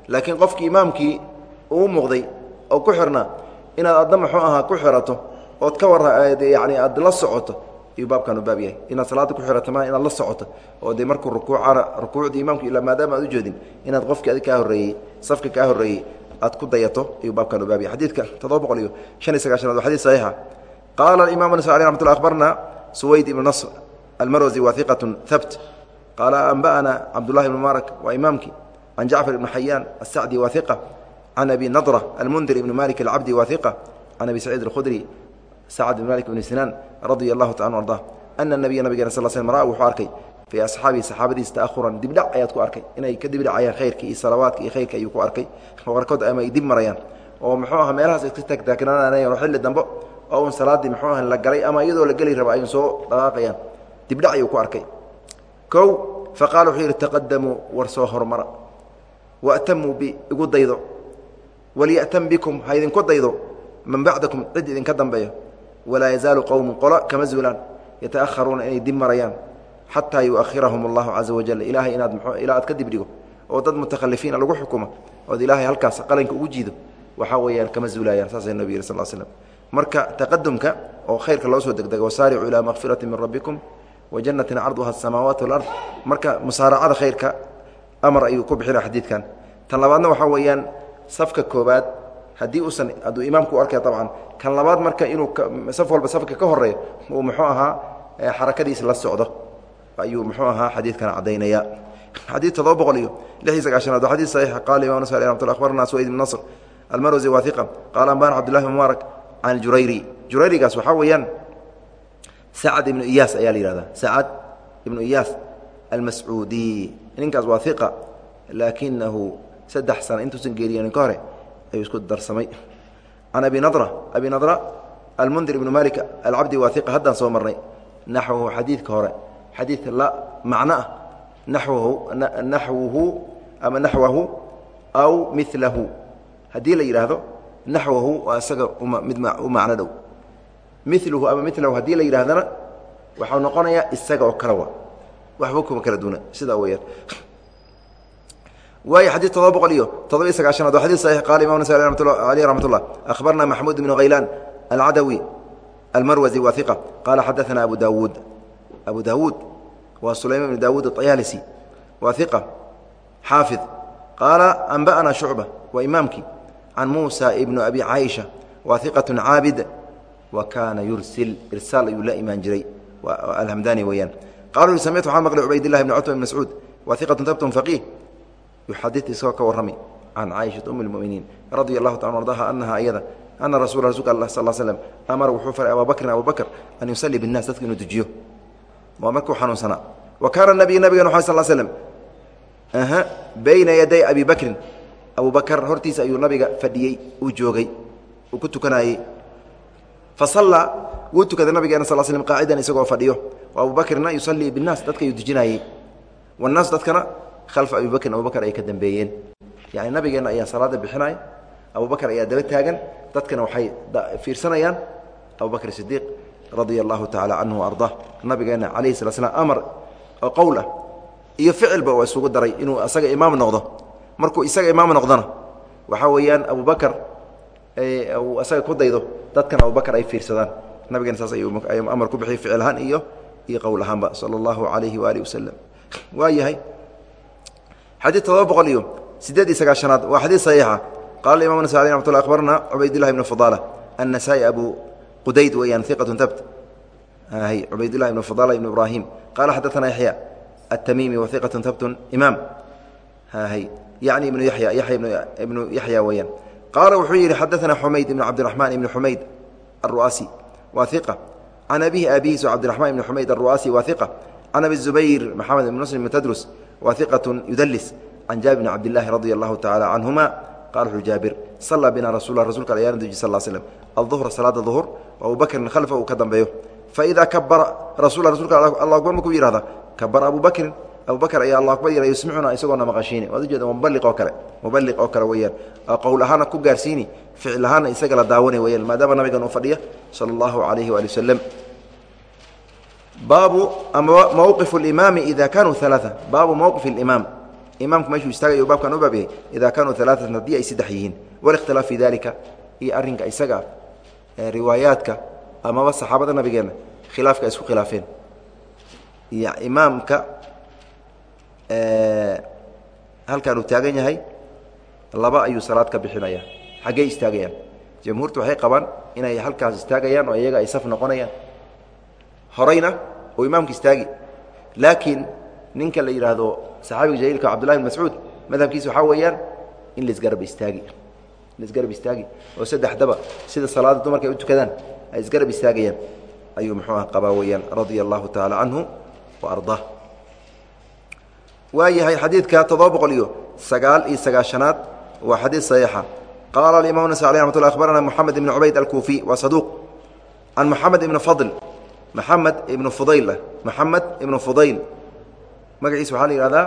Laakiin qofkii imaamkii uu muuqday oo ku xirnaa inaad adna muxuu ahaa ku xirato ood ka wara yani aad la socoto ayuu baabkanu baab yahay. Inaad salaada ku xirato ma inaad la socoto oo dee markuu rukuucana rukuucdii imaamku ilaa maadaama aad ujeedin inaad qofkii adig kaa horreeyey safka kaa horreeyey aad ku dayato ayuu baabkanu baab yahay. Xadiidka toddoba boqol iyo shan iyo sagaashanaad waa xadid saxiixa. Qaala imam nas alي ramat lla akhbarna suwayd ibnu nasr almarwasi wa iqatu habt qaala anba'ana cabdullahi ibn mubaarak waa imaamkii. Can jacfar ibni xayaan asacdi wa iqa can abi nadra almundir ibni malik alcabdi wahiqa can abi saciid alkhudri sacad ibn malik ibni sinaan radia allahu taala arda ana nabiya nabigeena sal slm ra wuxuu arkay fii asxaabihi saxaabadiis ta'ahuran dibdhac ayaad ku arkay. Inay ka dibdhacayaan khayrka iyo salawaadka iyo khayrka ayuu ku arkay. Qaarkood ama ay dib marayaan. Oo muxuu aha meelahaas iska tagtaagnaanayaan oo xilli dambe oo un salaaddii muxuu aha la galay ama iyadoo la geli raba ayun soo dhaqaaqayaan. Dibdhac ayuu ku arkay. Kow fa qaala wuxuu yidhi taqadamuu war soo hormara. Waatamuu bi igu daydo. Walyatam bikum ha idinku daydo. Man bacdakum cid idinka dambeeyo walaa yazaalu qowmun qolo kama zuulaan yata'aharuuna inay dib marayaan xataa yuahirahum allahu caza wajal ilaahay inaad ilaa aad ka dibdhigo oo dad mutakhalifiina lagu xukumo ood ilaahay halkaas qalanka ugu jiido waxaa weeyaan kama zuulayaan saasay nabig yiri sal slm marka taqadumka oo khayrka loo soo degdego wasaaricuu ilaa makfirati min rabbikum wa jannatin carduha asamaawaat walard marka musaaracada khayrka amar ayuu ku bixina xadiidkan tan labaadna waxaa weeyaan safka koobaad haddii uusan hadduu imaamku u arkaya abcan kan labaad marka inuu saf walba safka ka horeeyo uu muxuu ahaa xarakadiisa la socdo. Ayuu muxuu ahaa xadiidkan caddaynaya. Xadiid todoba boqol iyo lix iyo sagaashanaad waa xadid saxiix. Qaala imam nas ramat akhbarna aswayd ibn nasr almarwasi wahiqa qaala ambana cabdullahi bn mubaarak can jurayri. Jurayrigaas waxaa weeyaan sacad ibnu iyaas ayaa la yihahdaa sacad ibnu iyaas almascuudi. Ninkaas waa iqa laakinahu saddex sana intuusan geeriyanin ka hore ayuu isku darsamay can abi nadra abi nadra almundir ibnu malik alcabdi waa iqa haddaan soo marnay naxwahu xadiidka hore xadiid la macno ah naxwahu naxwuhu ama naxwahu aw milahu haddii la yidhaahdo naxwahu waa isaga mid u macno dhow miluhu ama milahu haddii la yidhahdana waxau noqonayaa isaga oo kale wa waxba kuma kala duuna sidaa weyaan waay xadii todoba boqol iyo todoba iyo sagaashanaad waa xadii saxiix qaala imam nasai aleyh raxmat ullah akhbarna maxmuud bnu khaylaan alcadawi almarwazi wa iqa qaala xadaana abu daawuud abu daawuud waa sulayman bnu daawuud ayaalisi waa iqa xaafid qaala anba'na shucba waa imaamkii can muusa ibnu abi caaisha waa iqatu caabid wa kaana yursil irsaal ayuu la imaan jiray alhamdaani weeyaan qala samictu waxaa maqlay cubaydillahi bn cutba bn mascuud waa iqatu tabtun faqiih yuxadid isagoo ka warrami can caaishata um اlmuminiin radia allahu taala ardaha anaha iyada ana rasula rasulka allah sal slm amara wuxuu faray abaa bakrin abu bakr an yusalli biاnnas dadka inuu dejiyo waa markuu xanuunsanaa wa kaana nabiy nabigan a sal slm bayna yaday abi bakrin abu bakr hortiisa ayuu nabiga fadhiyey uu joogay uu ku tukanayey fasallaa wuu tukaday nabigeena sal slm qaacidan isagoo fadhiyo wa abu bakrina yusallii biاnnaas dadka ayuu dejinayey wاnnaas dadkana khalfa abi bakrin abubakr ay ka dambeeyeen. Yani nabigeenna ayaa salaada bixinaya. Abubakr ayaa daba taagan. Dadkana waxay fiirsanayaan. Abubakr sidiiq radia allahu tacaala canhu arda nabigeenna calayhi sala slam amar oo qowl ah iyo ficilba oo isugu daray inuu isaga imaam noqdo. Markuu isaga imaam noqdona waxaa weeyaan abubakr uu isaga ku daydo dadkana abubakr ay fiirsadaan. Nabigeena saas ayuu amar ku bixiyay ficil ahaan iyo iyo qowl ahaanba sala allahu calayhi waaalih wasalam waa yahay xadii todoba boqol iyo sideed iyo sagaashanaad waa xadii saxiixa. Qaala imam nasai alin amat abarna cubaydillahi ibn fadaala annasaa'i abu qudayd weeyaan iqatun tabt ah, cubaydillahi ibn fadaala ibn ibraahim. Qaala xadaana yaxya atamiimi wa iqatun tabtun imaam. Ah, yani ibnu yaya yaya ibnu yaxya weeyaan. Qaala wuxuu yidhi xadaana xumayd ibn cabdiraxmaan ibni xumayd aruaasi wa iqa can abihi aabihiisu cabdiraxmaan ibni xumayd aruaasi wa iqa can abi zubayr maxamed ibn muslim ibn tadrus وثiqة yudls can jaabir bn cabdالlahi radi allahu tacala canهuma qala wuxuu jaabir sallaa bina rasul rasulka ayaana duji sal slm alظuhra salaada ظuhr abu bakrin khalfa uu ka dambeeyo faidaa kabara rasul rasulka allah akbar markuu yihahda kabara abu bakrin abu bakr ayaa allah akbar yihah yusmicuna isagoona maqashiini waad ujeeda mubaliq oo kale mubaliq oo kale weyaan qowl ahaana ku gaarsiini ficil ahaana isaga la daawanay weyaan maadaama nabigan uu fadhiya salى اllahu alayhi waali waslm baabu mowqif اimaami ida kaanuu aaa baabu mowqif اimaam imaamku meeshuu istaagayo baabkaan u baab yahay idaa kaanuu alaatan haddii ay saddex yihiin. Walikhtilaaf fi dalika iyo arrinka isagaa riwaayaadka amaba saxaabada nabigeenna khilaafka ay isku khilaafeen. Iyo imaamka halkaan uu taagan yahay laba ayuu salaad ka bixinaya xaggey istaagayaan. Jamhuurtu waxay qabaan inay halkaas istaagayaan oo iyaga ay saf noqonayaan horayna oo imaamka istaagi. Laakiin ninka la yidhaahdo saxaabiga jaliilka cabdullahi bn mascuud madhabkiisa waxaa weeyaan in laisgarab istaagi. Isgarab istaagi. Oo saddexdaba sida salaada dumarka ay u tukadaan ay isgarab istaagayaan. Ayuu muxuu ah qabaa weeyaan radia allahu tacaala canhu wa ardaa waa yahay xadiidka toddoba boqol iyo sagaal iyo sagaashanaad waa xadiid saxiixa. Qaala alimam nas aleh ramat lla akhbarana moxamed ibn cubayd alkuufiy waa saduuq can moxamed ibni fadl maxamed ibnu fudayl maxamed ibnu fudayl magaciisa waxaa la yihahdaa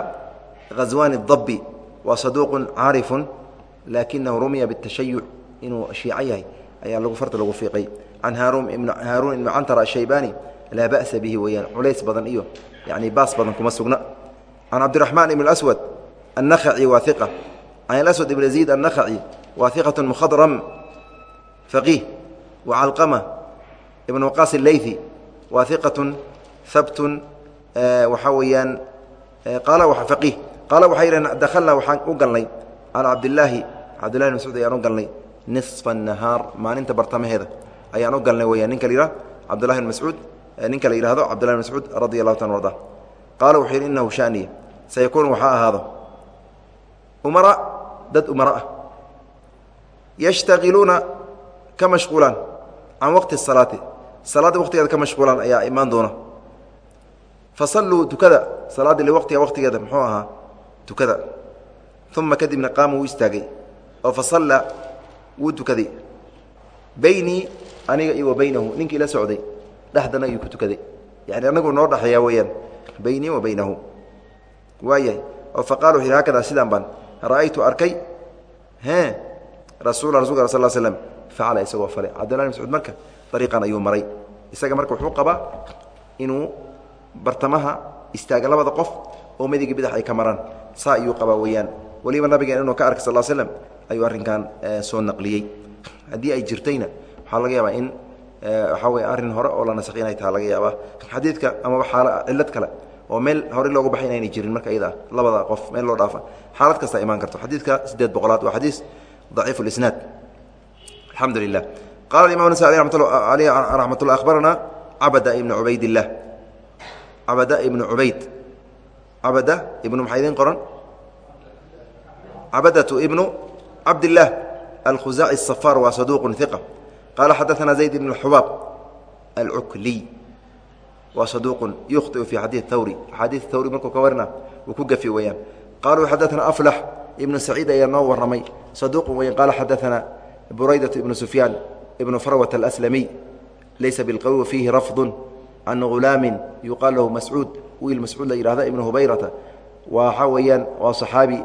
ghaswani اdabi waa saduuqun caarifun laakinahu rumiya biاtashayuc inuu shiico yahay ayaa lagu farta lagu fiiqay can haaruun ibni cantara ashaybani laa ba'sa bihi weeyaan culays badan iyo yani baas badan kuma sugna can cabdiraxmaan ibn aswad annakhaci waa iqa can aswad ibn yaziid annakhaci waa iqat mukhadram faqiih wa calqama ibn waqaas اleythi waa iqatun habtun eh, waxaa weeyaan eh, qaala aqih qaala waxay yidhahdeen dakhalnaa waxaan u galnay cala cabdilaahi cabdillahi mascuud ayaan u galnay nisfa nahaar maalinta bartamaheeda. Ayaan u galnay weyaan ninka la yidhah cabdullahi ninka la yidhahdo cabdullahi bn radi allahu taala arda qaala wuxuu yidhi innahu shaniya sayakuun waxaa ahaado umara dad umara ah. Yashtaqiluuna ka mashquulaan can waqti salaati salaadda waqtigeeda ka mashquulaan ayaa imaan doona. Fasalluu tukada salaaddii liwaqtiga waqtigeeda muxuu ahaa tukada. Uma kadibna qaama wuu istaagay. Oo fasalla wuu tukaday. Beynii aniga iyo wa baynahu ninkii la socday dhexdana ayuu ku tukaday. Yani anagu noo dhexeeyaa weeyaan beynii wa baynahu. Waayahay oo faqala wuxu yidhi hakadaa sidaan baan ra'aytu arkay e rasuula rasulka sal slm facala isagoo falay. Cabdillah bn mascuud marka dariiqan ayuu maray isaga marka wuxuu qabaa inuu bartamaha istaaga labada qof oo midigi bidax ay ka maraan. Saa ayuu qabaa weeyaan. Weliba nabigeen inuu ka arkay sal slm ayuu arrinkan soo naqliyey. Haddii ay jirtayna waxaa laga yaabaa in waxaa wey arrin hore oo la nasakhi inay taha laga yaabaa. Xadiidka amaba xaala cillad kale oo meel hore loogu baxay inaynay jirin marka iyada labada qof meel loo dhaafa. Xaalad kasta imaan karto. Xadiidka siddeed boqolaad waa xadiis daciif اlisnaad alxamdu lilah qala imam nas aleyh raxmat ullah akhbarana cabada ibnu cubaydillaah cabada ibnu cubayd cabada ibnu maxaa idiin qoran cabadatu ibnu cabdillaah alkhusaaci الsafaar waa saduuqun iqa qaala xadaثana zayd ibn xubaab alcukliy waa saduuqun yukhطiu fi xadiid hawri axaadiid hawri markuu ka warina wuu ku gafi weeyaan qaluu xadaثana aflax ibnu saciid ayaa noo warramay saduuqun weyan qaala xadaثana buraydatu ibnu sufyaan ibnu farwat alaslamiy laysa bilqawi fiihi rafdu can ghulaamin yuqaal lahu mascuud wiil mascuud la yihahda ibnu hubayrata. Waxaa weeyaan waa صaxaabi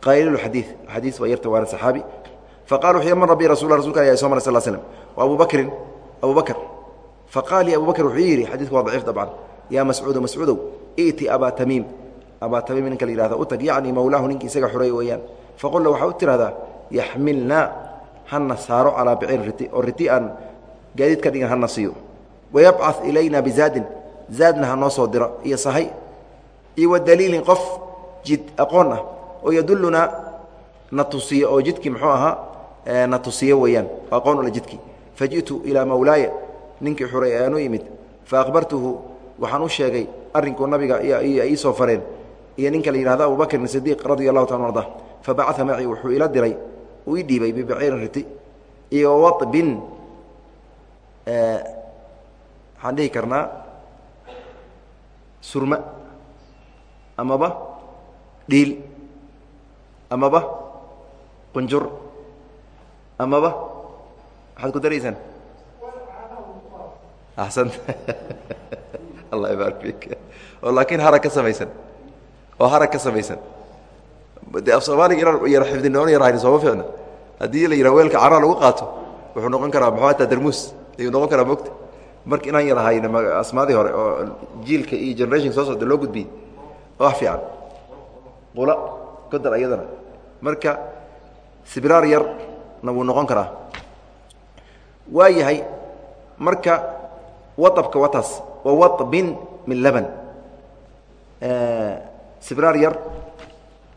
qayliluxadiid xadiis waa yarta waana saxaabi. Faqala wuxuu mar rabbi rasul rasulka ayaa soo sal slm wa abu bakrin abu bakr. Faqaal li abu bakr wuxuu yidhi xadidku waa daciif dabcan. Yaa mascuudo mascuudow i'ti abaa tamiim abaa tamiim ninka la yihahda u tag yacni mowlaahu ninki isaga xureey weeyaan. Faqul la waxaa u tidhahdaa yaxmilnaa hana saaro calaa biciin riti oo riti aan gaadiid ka dhigan hana siiyo. Wayabcad ilayna bizaadin zaadna ha noo soo diro iyo sahay iyo wa daliilin qof jid aqoon ah oo yadullunaa na tusiyo oo jidkii muxuu ahaa na tusiyo weeyaan aqoon ula jidkii. Faji'tu ilaa mawlaaya ninkii xuray ayaan u imid fa akhbartuhu waxaan u sheegay arrinkuu nabiga ii soo fareen iyo ninka la yihahdo abubakrin sidiiq radia allahu taala arda fabacaa macii wuxuu ila diray uu ii dhiibay bibiciirin riti iyo waطbin waxaan dhihi karnaa surma amaba dhiil amaba qunjur amaba waxaad ku daraysaan? Axsant allah ibaarak fik oo laakiin harag ka samaysan. Oo harag ka samaysan de af soomaaliga inaan yar xifdinoon yarahayni sooma ficna haddii la yidhaha weelka caraa lagu qaato wuxuu noqon karaa muxuu hataa darmuus ayuu noqon karaa mogta marka inaan yarahayna asmaadii hore oo jiilka iyo generation soo socda loo gudbiyey wax fiican. Qula kodar ayadana. Marka sibraar yarna wuu noqon karaa. Waa yahay marka waabka wataas waa waabin min laban. Sibraar yar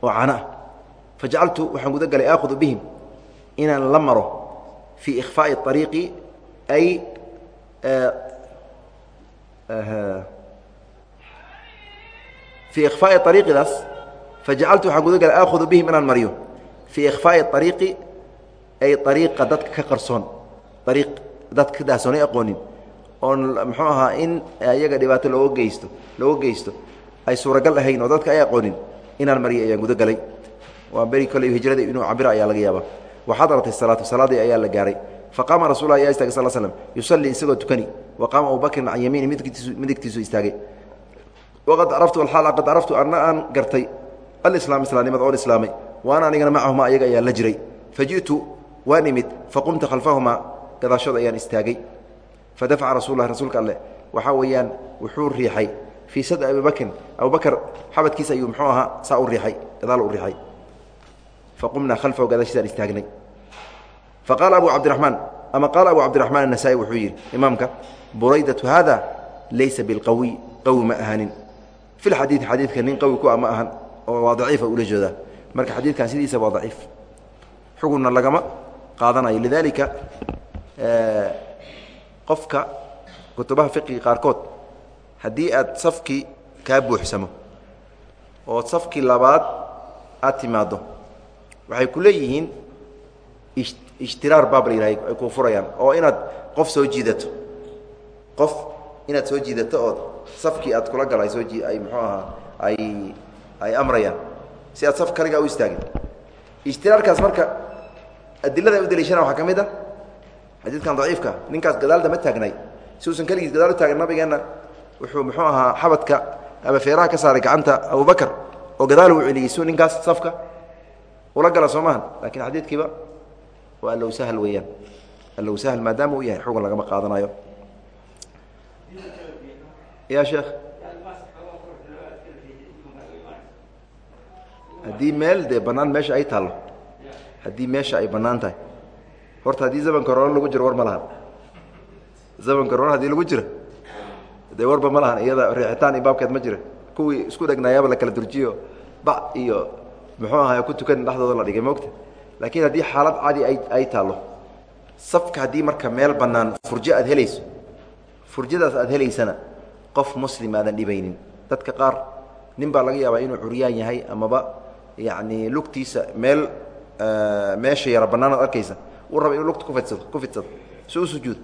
oo cano ah. Fajacaltu waxaan guda galay aakhudu bihim inaan la maro fii ikhfaa'i ariiqi ay eh, eh, fii ikhfaa'i ariiqidaas fajacaltu waxaan guda galay aakhudu bihim inaan mariyo fii ikhfaa'i ariiqi ay ariiqa dadka ka qarsoon ariiq dadka daasoonay aqoonin oon muxuu ahaa in eh, iyaga dhibaato looga geysto looga geysto ay suuragal ahayn oo dadka ay aqoonin inaan mariya ayaan guda galay. Waa beri kole hijrada inuu cabiro ayaa laga yaaba waxaad artay salaatu salaadii ayaa la gaaray. Faqaama rasul ya istagay sal slm yusallii isagoo tukani. Wa qaama abubakrin can yamiini midigtiisu istaagay. Waqad araftu alxaal qad araftu anna aan gartay alislaam islaamnimada oon islaamay. Wa ana anigana macahuma ayaga ayaa la jiray. Faji'tu waan imid faqumta khalfahumaa gadaashooda ayaan istaagay. Fadafaca rasul lah rasuulka alleh waxaa weeyaan wuxuu riixay fii sad abibakrin abubakr xabadkiisa ayuu muxuu ahaa saa u riixay gadaal u riixay. Faqumnaa khalfahu gadaashiisaan istaagnay. Faqaala abu cabdiraxmaan ama qaala abu cabdiraxmaan anasaa'i wuxuu yidhi imaamka buraydatu haada laysa bilqawiy qawi ma ahaanin. Fi lxadiidi xadiidka nin qawi ku a ma ahan oo waa daciifa ula jeedaa marka xadiidkan sidiisa waa daciif. Xugunna lagama qaadanayo lidaalika qofka kutubaha fiqiga qaarkood haddii aad safkii kaa buuxsamo oo safkii labaad aad timaaddo waxay ku leeyihiin ijtiraar baab la yidhaha ay kuu furayaan oo inaad qof soo jiidato qof inaad soo jiidato ood safkii aad kula gala ay soo jii ay muxuu ahaa ay ay amrayaan si aad saf kaligaa u istaagin. Ijtiraarkaas marka adilada ay u daliishana waxaa ka mid a xadiidkan daciifka ninkaas gadaalda ma taagnay si uusan keligiis gadaal u taagan nabigeenna wuxuu muxuu ahaa xabadka ama feeraha ka saaray gacanta abubakar oo gadaal uu celiyey su ninkaas safka. Ula gala soo maahan lakiin xadiidkiiba waa allow sahl weeyaan. Allow sahl maadaama uu yahay xugun lagama qaadanayo. Ya sheekh? Haddii meel dee bannaan meesha ay taallo haddii meesha ay bannaan tahay horta haddii zamanka hore lagu jiro war ma lahan zamanka hore haddii lagu jiro dee warba ma lahan iyada riixitaan iyo baabkeed ma jira. Kuwii isku dhegnayaaba la kala durjiyo. Bac iyo muxuu ahay ku tukan dhexdooda la dhigay moogta laakiin haddii xaalad cadi ay ay taallo safka haddii marka meel bannaan furjo aad helayso furjadaas aad helaysana qof muslim aadan dhibaynin. Dadka qaar nin baa laga yaabaa inuu curyaan yahay amaba yacni lugtiisa meel meesha yara bannaan ad arkaysa uu raba inuu lugta kufidsado ku fidsado si u sujuud.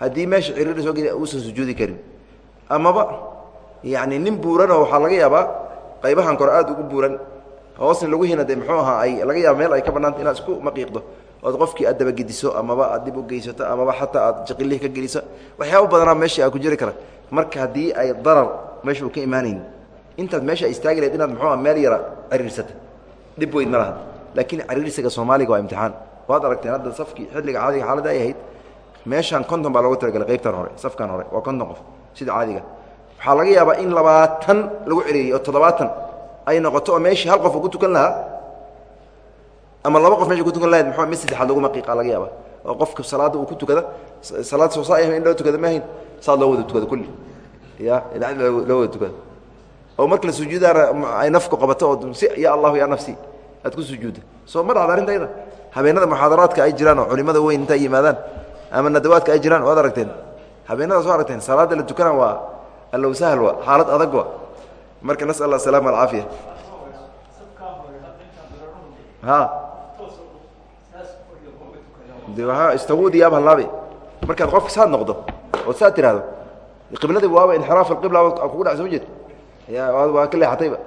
Haddii meesha ciriiri soo geli uusan sujuudi karin amaba yacni nin buuranoo waxaa laga yaabaa qaybahan kore aad ugu buuran hoosna lagu hina de muxuu ahaa ay laga yaaba meel ay ka bannaanta inaad isku maqiiqdo ood qofkii aad dabagediso amaba aad dib u geysato amaba xataa aad jaqilih ka geliso waxyaaba badanaa meeshii aa ku jiri kara. Marka haddii ay darar meesha uu ka imaanayn intaad meesha istaagi lahayd inaad muxuu meel yara ciriirsata dhib weyn ma laha. Laakiin ciriirsiga soomaaliga waa imtixaan. Waad aragteen hadda safkii xilliga caadiga xaaladda ay ahayd meeshaan konton baa loogu talagalay qaybtan hore safkan hore waa konton qof sida caadiga. Waxaa laga yaabaa in labaatan lagu ciriiriyay oo toddobaatan ay noqoto oo meeshii hal qof uu ku tukan lahaa ama laba qof meesha ku tukan lahayd mxu mid saddexaad lagu maqiiqa laga yaaba oo qofka salaadda uu ku tukada salaad soo saa in loo tukada ma ahayn saad loo wada tukada kulli. Ya loo wada tukada. Oo marka la sujuudaana ay nafku qabato oo si ya allahu ya nafsi aad ku sujuudda soo ma dhacda arrintayda habeenada muxaadaraadka ay jiraan oo culimada weyn inta ay yimaadaan ama nadawaadka ay jiraan waad aragteen habeenada soo aragteen salaadda la tukana waa allow sahl wa xaalad adag wa marka nasal allah asalama alcaafiya ha. De waa istawud yaab halaabe markaad qofka saad noqdo oo saad tirahdo qibladi waaba inxiraaf alqibla kugu dhac soo jeed. Ya waa ka leexatayba.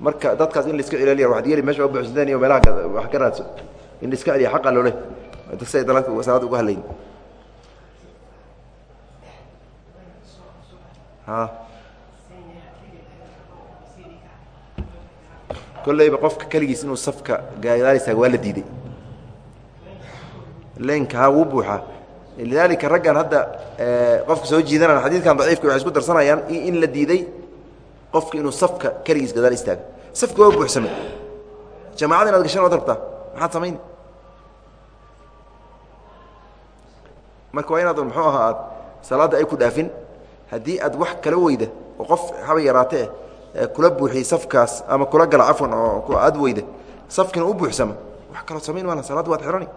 Marka dadkaas in la iska ilaaliya waxad yeeli meesha waa buuxsanteen iyo meelaha wax ka raadso in la iska celiya xaqa loole dadsa dalaadka salaada uga hadlayn ha? Kolleyba qofka keligiis inuu safka gaadaalistaaga waa la diiday. Leenkaa wuu buuxaa lidaalika raggan hadda qofka soo jiidanaya xadiidkan daciifka waxay isku darsanayaan in la diiday qofka inuu safka keligiis gadaal istaago. Safka waa buuxsamay. Jamaacada inaad gashan waad rabtaa maxaad samayn? Marka waa inaad muxuu ahaa aad salaadda ay ku dhaafin haddii aad wax kala weyda oo qof haba yaraatee kula buuxiyey safkaas ama kula gala cafwan oo aad weyda safkina u buuxsama. Wax kaloo samayn maala salaadda waad xihani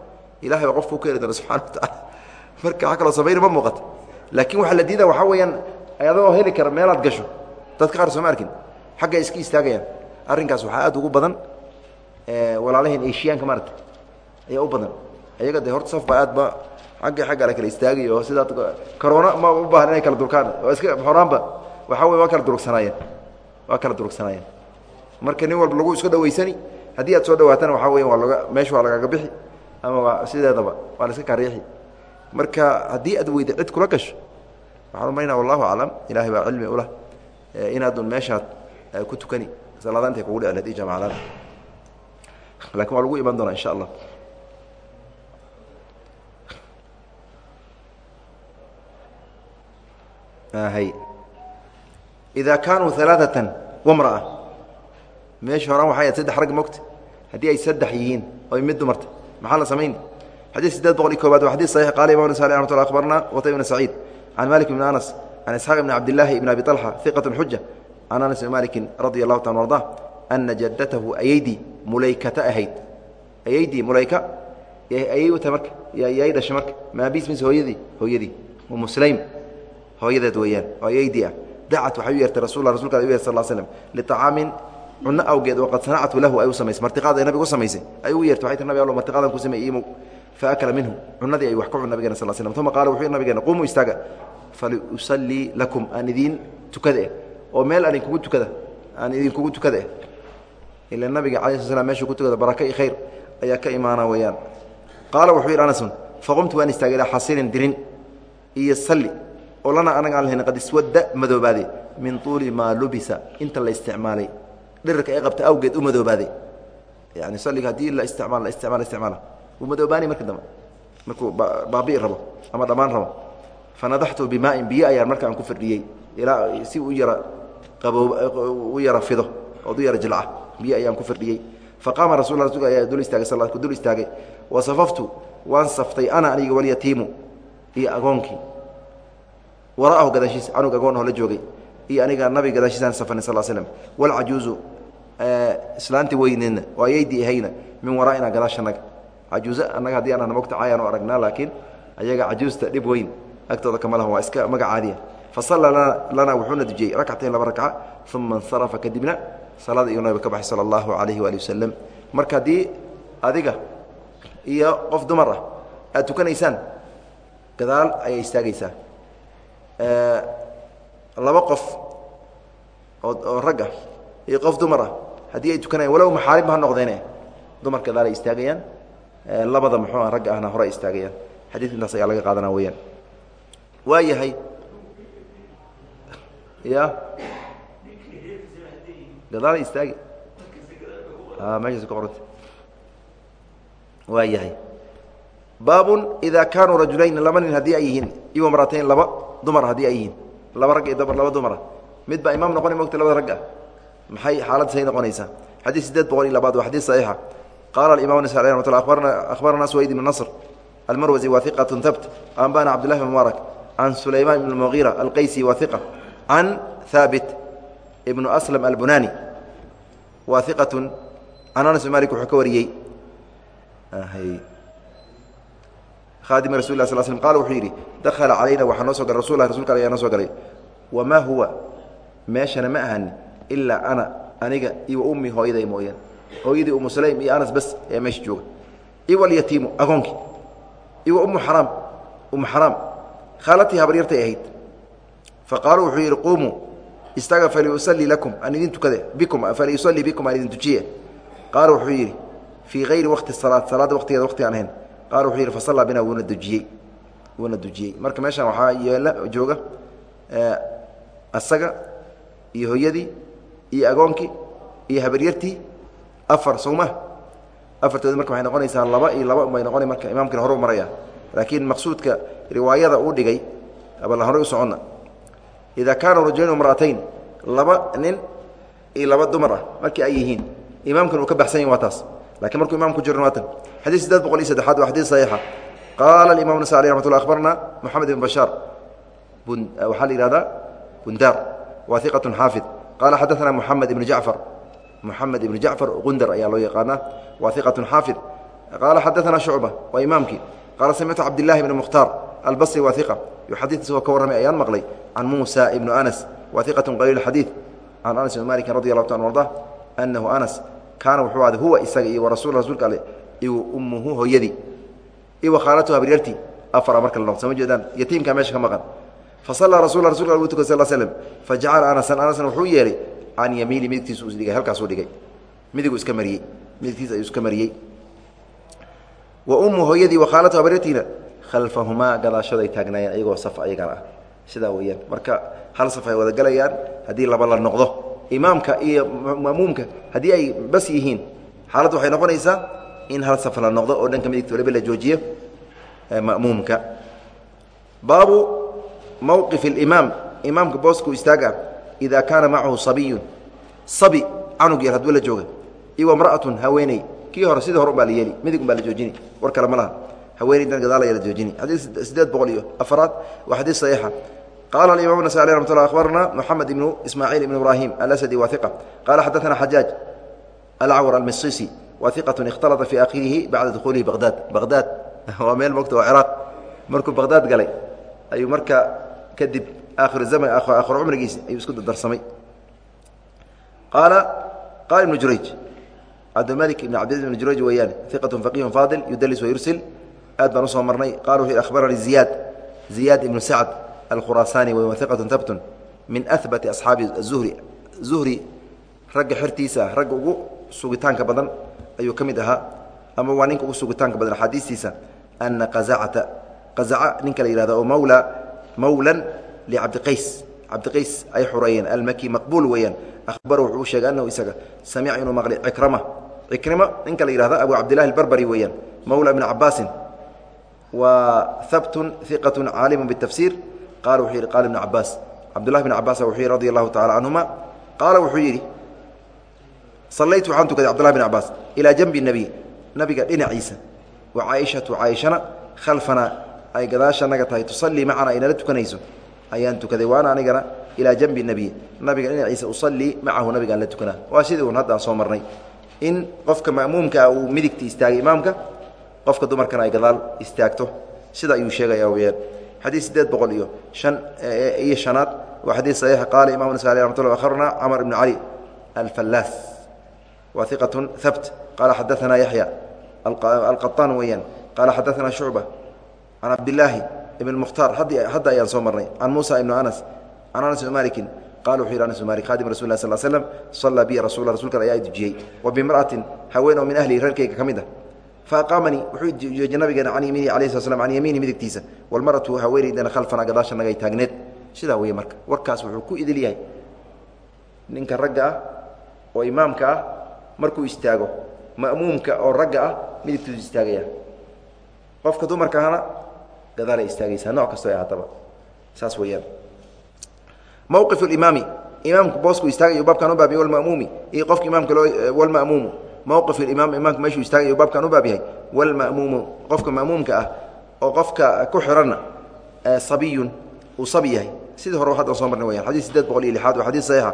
ilahay baa qofka u keeni doona subxana wa tacaala marka wax kaloo samayna ma muuqato laakiin waxaa la diida waxaa weeyaan adoo heli kara meelaad gasho dadka qaar sooma arkin. Xaggay iska istaagayaan. Arrinkaas waxaa aad ugu badan walaalaheen eshiyaanka maarata ayaa u badan. Iyaga de horta saf baa aad ba agga agga la kala istaagay oo sidaa corona ma u baahan inay kala durkaan. Oo iska horaanba waxaa wey waa kala durugsanaayeen waa kala durugsanaayeen marka nin walba lagu isku dhaweysani haddii aad soo dhawaatana waxaa weya waa laga meesha waa lagaga bixi ama waa sideedaba waa la iska kariixi marka haddii aad weyda cid kula gasho waxaan umaynaa wallahu aclam ilaahay baa cilmi ulah inaadun meeshaad ku tukani. Salaada intay kugu dhici lahed iyo jamacadaad laakiin waa lagu iman doonaa insha allah ida kaanuu alaaatan wamraa meesha horaan waxay saddex rag mogta haddii ay saddex yihiin oy mid dumarta. Maxaa la samayn? Xadii sideed boqol iyo koobaad waa xadis saxiix. Qaala imam nasai ramat lla akhbarna watay bn saciid. Can malik bn anas can isxaaq bn cabdillaahi ibn abi طalxa iqat xuja can anas bn maliki radi taala arda ana jaddatahu ayeydi mulaykata ahayd. Ayeydi mulayka ayay u tahay marka yay dhashay marka. Maabiis mise hooyadii hooyadii. Umu sulaym hooyadeed weeyaan oo ayeydi ah. Dacat waxay u yeertay rasul rasulka u yert sal slm liطacaamin cunno awgeed oo qad sanacatu lahu ay u samaysay martiqaad ay nabiga u samaysay ay u yeertay waxay tir nabi allo martiqaadan ku sameeyey imow faakala minhu. Cunadii ay wax ka cun nabigena sal slm uma qaala wuxuu nabigeena qumuu istaaga. Faliusallii lakum aan idiin tukada eh. Oo meel aan idinkugu tukada aan idinkugu tukada eh. Ila nabiga cala sl slam meshuu ku tukada baraka iyo khayr ayaa ka imaana weeyaan. Qaala wuxuu yidhi anasun faqumtu waan istaagay ilaa xasirin dirin iyo salli oo lana anaga aan lahayn qad iswadda madoobaaday min tuuli maa lubisa. Inta la isticmaalay dhirarka ay qabta awgeed u madoobaaday yani salliga haddii la isticmaal la isticmaal isticmaala wuu madoobaanay marka dambe. Markuu baabi'i rabo ama dhammaan rabo. Fanadaxtu bimaain biyo ayaan marka aan ku fadhiyey ilaa si u yara qaboo u yara fido ood u yara jilca biyo ayaan ku fadhiyey faqaama rasul ayaa dul istaagay sal ku dul istaagay. Wa safaftu waan saftay ana aniga walyatiimu iyo agoonkii wara'ahu gadaashiis canug agoon oo la joogay iyo aniga nabiga gadaashiisaan safanay sal slm walcajuuzu islaanti weyneedna oo ayaydii ahayna min waraa'ina gadaashanaga cajuuze annaga haddii aanan mogta caayaan u aragnaa laakiin ayaga cajuusta dhib weyn agtooda kama laha waa iska magac caadiya fasalla lana wuxuuna dujiyey rakcatayn laba rakca uma insarafa kadibna salaada iyuu nabiga ka baxay sala allahu calayhi waali wasalam marka haddii adiga iyo qof dumar ah aad tukanaysaan gadaal ayay istaagaysaa laba qof oo oo rag ah iyo qof dumar ah haddii ay tukanayan walow maxaarimba ha noqdeene dumarka gadaal ay istaagayaan labada muxuu ah ragga ahna hore ay istaagayaan. Xadiid ayaa laga qaadana weyaan waa yahay ya? Gadaal istaagi. Meeshaas ku qoranta waa yahay baabun idaa kaanuu rajulayn laba nin iyo maratayn laba dumar haddii ay yihiin. Laba rag iyo laba dumara mid baa imaam noqona mogta labada rag ah. Maxay xaaladdaasay noqonaysaa? Xadiid sideed boqol iyo labaad waa xadiid saxiixa. Qaala alimam nasa aleh ramat abarna akhbarana swayd ibn nasr almarwazi wa iqatun habt anbana cabdillahi bn mubaarak can sulaymaan ibn mugiira alqaysi wa iqa can haabit ibnu aslam albunani wa iqatun can anas bin malik wuxuu ka wariyey khadimi rasul lah sl slm qala wuxuu yidhi dakhala calayna waxaa noo so galay rasul lah rasulka ayaa noo soo galay wamaa huwa meeshana ma ahan ilaa ana aniga iyo wa ummi hooyaday mooyaan hooyadii umu sulaym iyo anas bas ee meesha jooga iyo walyatiimu agoonkii iyo wa ummu xaraam ummu xaraam khaalatii habaryartay ahayd faqaaluu wuxuu yidhi quumuu istaga faliusallii lakum aan idin tukade bikum faliusallii bikum aan idin tujiye qaala wuxuu yidhi fii hayri wakti salaad salaadda waqtigeeda waqti aan ahayn qaala wuxuu yidhi fasallaa binaa wuuna dujiyey wuuna dujiyey. Marka meeshaan waxaa yeela jooga asaga iyo hooyadii iyo agoonkii iyo habaryartii afar sowma afartoodi marka waxay noqonaysaa laba iyo laba bay noqona marka imaamkina hore u maraya laakiin maqsuudka riwaayada uu dhigay abala horey u soconna idaa kaana rajulayn imra'atayn laba nin iyo laba dumar ah markii ay yihiin imaamkan uu ka baxsan yahi waa taas. Lakiin markuu imam ku jiro waa tan xadيث sideed boqol iyo saddexaad waa xadيث صaحيixa qaala الimam نasa alيه رamat lla aخbarna moxamed بn bashaar waxaa la yihahdaa bundar wa ثiqaة xaafid qala xadaثna moxamed ibn jacfar moxamed ibn jacfar gundar ayaa loo yaqaana wa ثiqaة xaafid qaala xadaثna shucba waa imaamkii qaala samictu cabdالlahi bn mukhtaar albصri wa ثiqa yuxadid isagoo ka warramay ayaan maqlay can musa ibn anas wa ثiqaة qaliil xadiiث can anas ibn maliki radi الlahu ta arda anahu anas kaana wuxuu ahday huwa isaga iyo warasul rasuulka ale iyo ummuhu hooyadii. Iyo wakhaalatu habaryartii afara marka la sama jeedaan? Yatiimkaa meesha ka maqan. Fasallaa rasul rasulka uu tukay sal slm fajacala anasan anasna wuxuu yeehay can yamiini midigtiisu isdhigay halkaasuu dhigay midigu iska mariyey midigtiis ayuu iska mariyey. Wa ummu hooyadii wakhaalatu habaryartiina khalfahumaa gadaashooday taagnaayeen ayagoo saf ayagana ah. Sidaa weeyaan marka hal saf ay wada galayaan haddii laba la noqdo imaamka iyo ma'muumka haddii ay bas yihiin xaaladdu waxay noqonaysaa in hal saf la noqdo oo dhanka midigta waliba la joojiyo ma'muumka. Baabu mowqif اlimaam imaamka boosku istaaga idaa kaana macahu sabiyun. Sabi canug yar hadduu la jooga. Iyo wamra'atun haweeney. Kii hore sidii hore umbaa la yeeli. Midig umbaa la joojini. War kale ma laha. Haweeneydan gadaalaya la joojini. Xadiis sideed boqol iyo afaraad waa xadiis saxiixa. Qala aimam nasai alih ramat lla akhbarna moxamed ibnu ismaaciil ibn ibrahim alasadi wa iqa qala xadaana xajaaj alcawr almisisi wa iqatun ikhtalata fii akhirihi bacda dukhuulihi baqdaad baqdaad waa meel mogta waa ciraaq markuu baqdaad galay ayuu marka kadib aakhiru zaman aakhiru cumrigiisi ayuu isku dardarsamay. Qaala qaala ibnu jurayj cabdimalik ibn cabdilaiz ibn jurayj weeyaane iqatun faqihun faadil yudalis wayursil aad baan u soo marnay. Qala wuxuu akhbaranii ziyaad ziyaad ibnu sacd alkhuraasaani wey iqatun habtun min ahbati asxaabi zuhri. Zuhri ragga xertiisa ragga ugu sugitaanka badan ayuu ka mid ahaa. Ama waa ninka ugu sugitaanka badan axaadiistiisa ana qazacata qazaca ninka la yihahdo oo mawla mawlan licabdiqays cabdiqays ay xureeyeen almaki maqbuul weeyaan. Ahbar wuxuu u sheegay anahu isaga samica inuu maqlay cikrama. Cikrima ninka la yihahdo abu cabdillahi albarbari weeyaan mawla ibni cabaasin wa habtun iqatun caalimu bitafsiir qala wuxuu yidhi qala ibnu cabaas cabdullahi bn cabaas wuxuu yidhi radi allahu tacala canhuma qaala wuxuu yidhi sallaytu waxaan tukaday cbdullahi bn cabaas ilaa janbi nebiy nabiga dhinaciisa. Wa caaishatu caaishana khalfana ay gadaashanaga tahay tusallii macana ay nala tukanayso ayaan tukaday. Waana anigana ilaa janbi nebiy nabiga dhinaciisa usallii macahu nabigaan la tukanaa. Waa sidii un haddaan soo marnay. In qofka ma'muumkaa uu midigta istaagay imaamka qofka dumarkana ay gadaal istaagto. Sida ayuu sheegaya weyaan xadiid sideed boqol iyo an iyo shanaad. Waa xadiid saxiix. Qaala imam nas alي ramat lla ahrna camr ibn cali alfallaas wa iqatun habt qaala xadaana yaxya alqaطaan weeyaan qaala xadaana shucba can cabdillaahi ibn mukhtaar hadda ayaan soo marnay. Can muusa ibn anas. Can anas ibn malikin qala wuxuu yidhi anas ibn malik khadim rasul lah sal slm sallaa biya rasul rasulkan ayaa dujiyey wa bimra'atin haween oo min ahlihi reerkayga ka mid ah. Faaqaamanii wuxuu joojiye nabigeena can yamiinihi alayh sla slam can yamiinihi midigtiisa. Walmaratu haweenaydana khalfana gadaasha nagay taagneed. Sidaa weeye marka. Warkaas wuxuu ku idil yahay. Ninka ragga ah oo imaamka ah markuu istaago ma'muumka oo ragga ah midigtoodu istaagaya. Qofka dumarka ahna gadaalay istaagaysaa nooc kastoo ay ahaataba saas weeyaan. Mowqif imaami. Imaamku boosku istaagayo baabkan u baabiye walmamuumi iyo qofka imaamka loo walma'muumu mowqif imaam imaamka meeshuu istaagayo baabkan u baab yahay walma'muumu qofka ma'muumka ah oo qofka ku xiranna sabiyun uu sabi yahay. Sidii hore haddan soo marnay wayaan xadid sideed boqol iyo lixaad waa xadid saxiixa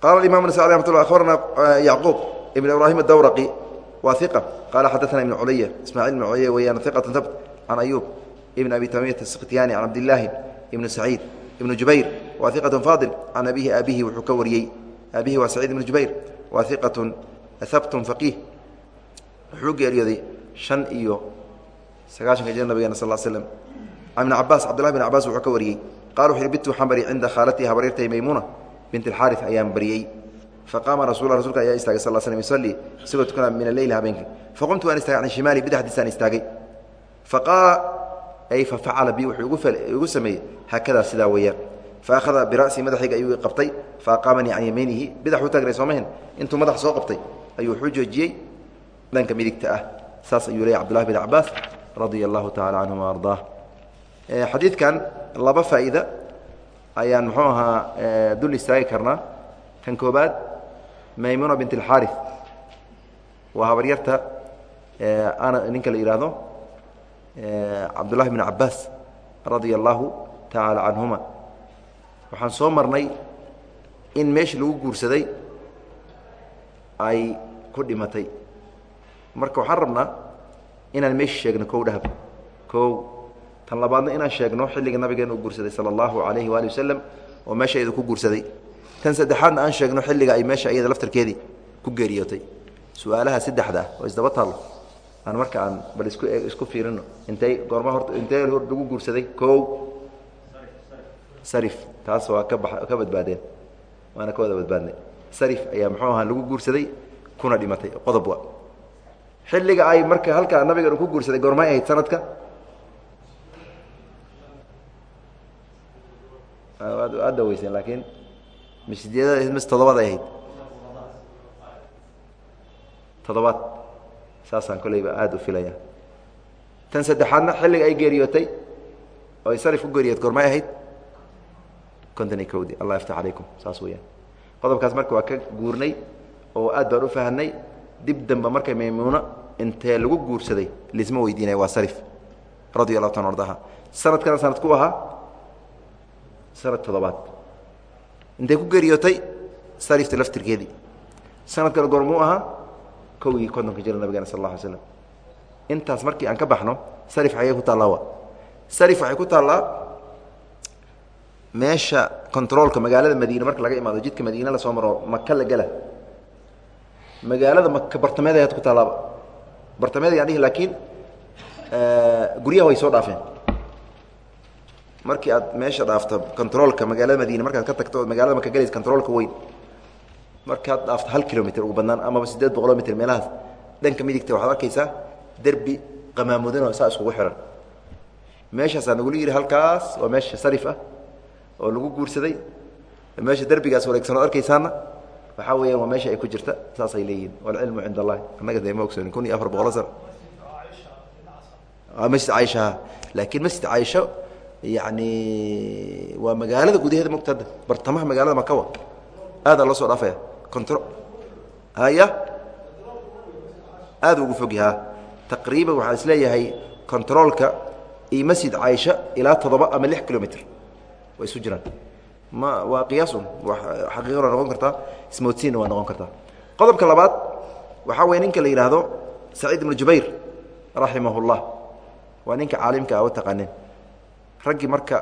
qala imam nas amat lla abarna yacquub ibn ibraahim adawraqi waa iqa qala xadaana ibn culaya ismaaciil ibn culaya weeyaan iqatan habt can ayuub ibn abi tamiyat askhtiyani can cabdillaahi ibn saciid ibn jubayr waa iqatun faadil can abihi aabihi wuxuu ka wariyey aabihi waa saciid ibn jubayr waa iqatun habtun faqiih wuxuu geeriyooday shan iyo sagaaشhanka jir nabigena sal slm ibn cabaas cabdullahi bn cabaas wuxuu ka wariyey qala bitu waxaan baryay cinda khaalatii habaryartay maymuuna bint اlxaari ayaan baryey faqaama rasul rasulka ayaa istaagay sal slm yusalii isagoo tukanaa min aleyli habeenkii. Faqumtu waan istaagay can shimaali bidxdiisaan istaagay. Ay fafacala bi wuxuu igu sameeyey haakadaa sidaa weeyaan. Faahada bira'sii madaxayga ayuu qabtay. Faaqaamanii can yamiinihi bidax u taagnay soomahin intuu madax soo qabtay ayuu wuxuu joojiyey. Dhanka midigta ah saas ayuu leeyay cbdullahi bn cabaas radia allahu tacala canhum ardaa xadiidkan laba faa'iida ayaan muxuu ahaa dul istaagi karnaa. Kan koobaad maymuna bint اlxaari waa habaryarta ana ninka la yidhaahdo cabdullahi bn cabaas radia allahu tacaala canhuma waxaan soo marnay in meeshii lagu guursaday ay ku dhimatay. Marka waxaan rabnaa inaan meeshi sheegno kow dhahab kow tan labaadna inaan sheegno xilliga nabigeena u guursaday sala allahu calayhi waali wasalam oo meesha iyada ku guursaday. Tan saddexaadna aan sheegno xilliga ay meesha iyada laftarkeedii ku geeriyootay. Su'aalaha saddexda oo isdaba taallo aan marka aan bal isku isku fiirino. Intay goorma horta intee hor lagu guursaday? Kow. Sarif. Taas waa ka ba ka badbaadeen. Waana ka wada badbaadnay. Sarif ayaa muxuu ahaa lagu guursaday kuna dhimatay. Qodob wa xilliga ay marka halkaa nabigan uu ku guursaday goormay ahayd sanadka waad daweyseen laakiin ahayd mis toddobaad ay ahayd. Toddobaad. Saasaan kolleyba aada u filaya tan saddexaadna xilliga ay geeriyootay oo ay sarif ku geeriyood goormay ahayd konton iyo kowdii. Allah yaftax calaykum. Saas weeyaan. Qodobkaas marka waa ka guurnay oo aad baan u fahanay. Dib damba markay maymuuno intee lagu guursaday lisma weydiinaya waa sarif. Radia allahu taala ardaha. Sanadkana sanad ku ahaa sanad toddobaad. Intay ku geeriyootay sarifta laftirkeedii sanadkana goormuu ahaa kowgii kontonka jira nabigana sal alla alay slam intaas markii aan ka baxno sarif xagee ku taallaa wa? Sarif waxay ku taallaa meesha controolka magaalada madiine marka laga imaado jidka madiine la soo maro maka la gela magaalada maka bartameed ayaad ku taalaaba bartameed ayaan dhihi laakiin guryaha way soo dhaafeen markii aad meesha dhaafto controolka magaalada madiine markaad ka tagto magaalada maka gelays controolka weyn markaad dhaafto hal kilomitr ugu badnaan amaba siddeed boqoloo mitr meelahaas dhanka midigta waxaad arkaysaa derbi qamaamudanoo saa iskugu xihan meeshaasaa nagula yidhi halkaas waa meesha sarif ah oo lagu guursaday. Meesha derbigaas wareegsanood arkaysaana waxaa weeyaan waa meesha ay ku jirta saasay leeyihiin walcilmu cind allahi annaga dee ma ogsonin kun iyo afar boqolo sano masjid caaishaha laakiin masjid caaisho yacni waa magaalada gudaheeda mogta hadda bartamaha magaalada makawa. Aadaa loo soo dhaafaya. Contro haya. Aad ugu fog yahaa. Taqriiban waxaan is leeyahay controolka iyo masjid caaisha ilaa toddoba ama lix kilomitr way isu jiraan. Ma waa qiyaasun. Xaqiiqana noqon kartaa. Ismoodsiinna waa noqon kartaa. Qodobka labaad waxaa weeye ninka la yidhaahdo saciid ibnu jubayr raximah اllah waa ninka caalimka a u taqaanin raggii marka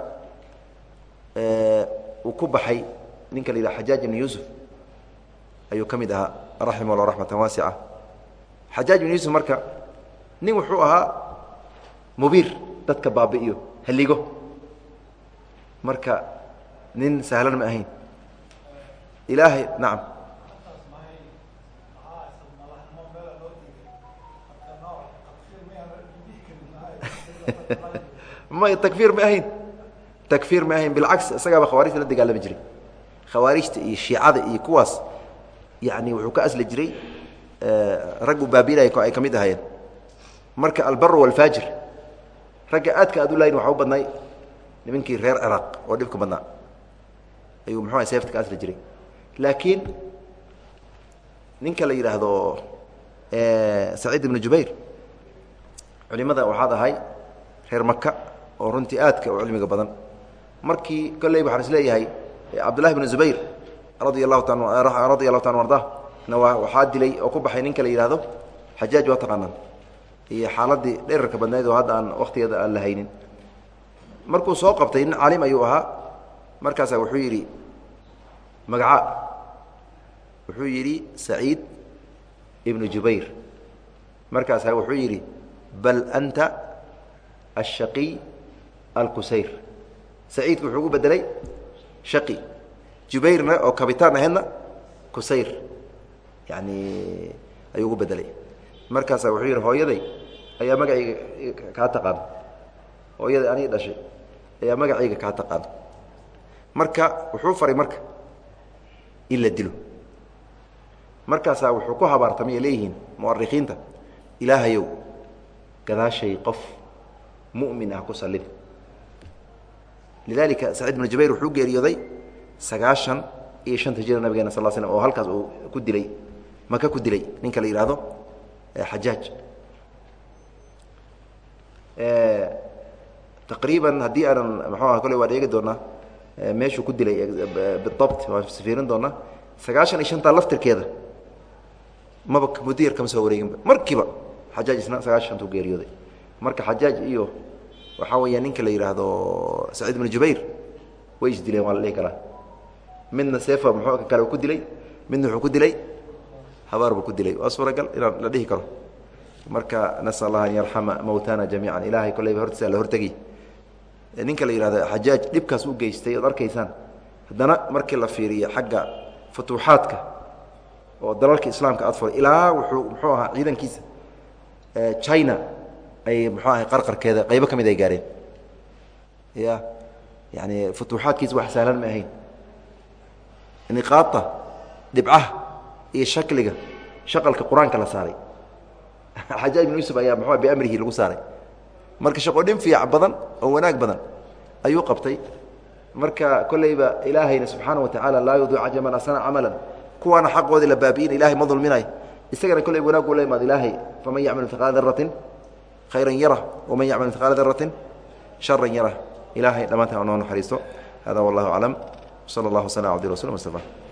uu ku baxay ninka la yidhahdo xajaaj ibnu yuusuf ayuu ka mid ahaa raximah llah raxmatan waasica xajaaj marka nin wuxuu ahaa mubiir dadka baabi'iyo halligo marka nin sahlan ma ahayn. Ilaahay nacam may takfiir ma ahayn? Takfiir ma ahayn. Bilcaks isagaaba khawaarijta la dagaalami jiray. Khawaarijta iyo shiicada iyo kuwaas yani wuxuu ka asli jiray raggu baabiinaya ay ka mid ahaayeen. Marka albar walfaajir ragga aadka aad u laayin waxa u badnay nimankii reer ciraaq oo dhibka badnaa. Ayuu muxuu aha seefta ka asli jiray. Laakiin ninka la yidhaahdo saciid ibnu jubayr culimada waxaad ahay reer maka oo runtii aadka u cilmiga badan. Markii kolley waxaan is leeyahay cabdullahi bnu zubayr radia allahu taa radia allahu taala arda na waa waxaa dilay oo ku baxay ninka la yidhaahdo xajaaj waa taqaanaan. Iyo xaaladii dherarka badnayd oo hadda aan wakhtigeeda aan la haynin. Markuu soo qabtay nin caalim ayuu ahaa. Markaasaa wuxuu yidhi magaca wuxuu yidhi saciid ibnu jubayr. Markaasaa wuxuu yidhi bal anta ashaqiy alqusayr saciidku wuxuu ugu bedelay shaqi. Jubayrna oo kabitaan ahaydna qusayr. Yani ayuu ugu bedelay markaasaa wuxuu yidhi hooyaday ayaa magacayga kaa taqaan? Hooyaday aniga dhashay. Ayaa magacayga kaa taqaan? Marka wuxuu faray marka in la dilo. Markaasaa wuxuu ku habaartamay ay leeyihiin mu'arikiinta ilaahayow gadaashay qof mu'min ah ku sallid lidalika saciid bnu jubayr wuxuu geeriyooday sagaashan iyo shanta jira nabigeena sal slm oo halkaas uu ku dilay maka ku dilay ninka la yidhaahdo xajaaj taqriiban haddii aanan mxuu aha kolley waan eegi doonaa meeshuu ku dilay bidabt waan fiirin doonaa sagaashan iyo shantaa laftirkeeda maba muddo yar kama soo wareeginba markiiba xajaaj isna sagaashan shantuu geeriyooday marka xajaaj iyo waxaa weeya ninka la yidhaahdo saciid bnu jubayr. Way isdileen waa la dhihi karaa. Midna seefa muxuu kale ku dilay midna wuxuu ku dilay habaar buu ku dilay. Waa suuragal inaan la dhihi karo. Marka nasal allah an yarxama mowtana jamiican. Ilaahay kolleyba hortiisa la hortegi ninka la yihahdo xajaaj dhibkaas u geystay ood arkaysaan. Haddana markii la fiiriyo xagga futuuxaadka oo dalalka islaamka aad furay ilaa wuxuu muxuu ahaa ciidankiisa china ay muxuu ahay qarqarkeeda qaybo ka mid ay gaareen. Ya yani futuuxaadkiisa wax sahlan ma ahayn. Niqaata dhibcaha iyo shakliga shaqalka qur'aanka la saaray. Xajaaj ibn yuusuf ayaa muxua biamrihi lagu saaray. Marka shaqoodhin fiic badan oo wanaag badan ayuu qabtay. Marka kolleyba ilaahayna subxaana wa tacaala laa yudiic ajman asana camalan. Kuwaana xaqoodii la baabi'in ilahay ma dulminay isagana kolley wanaag uu la imaad ilaahay faman yacmal mithqaala daratin khayran yarah waman yacmal mithqaala daratin sharan yarah. Ilaahay dhammaantan noo naxariisto. Hada wallahu aclam wsala allah waslm abdi rasul mustafaa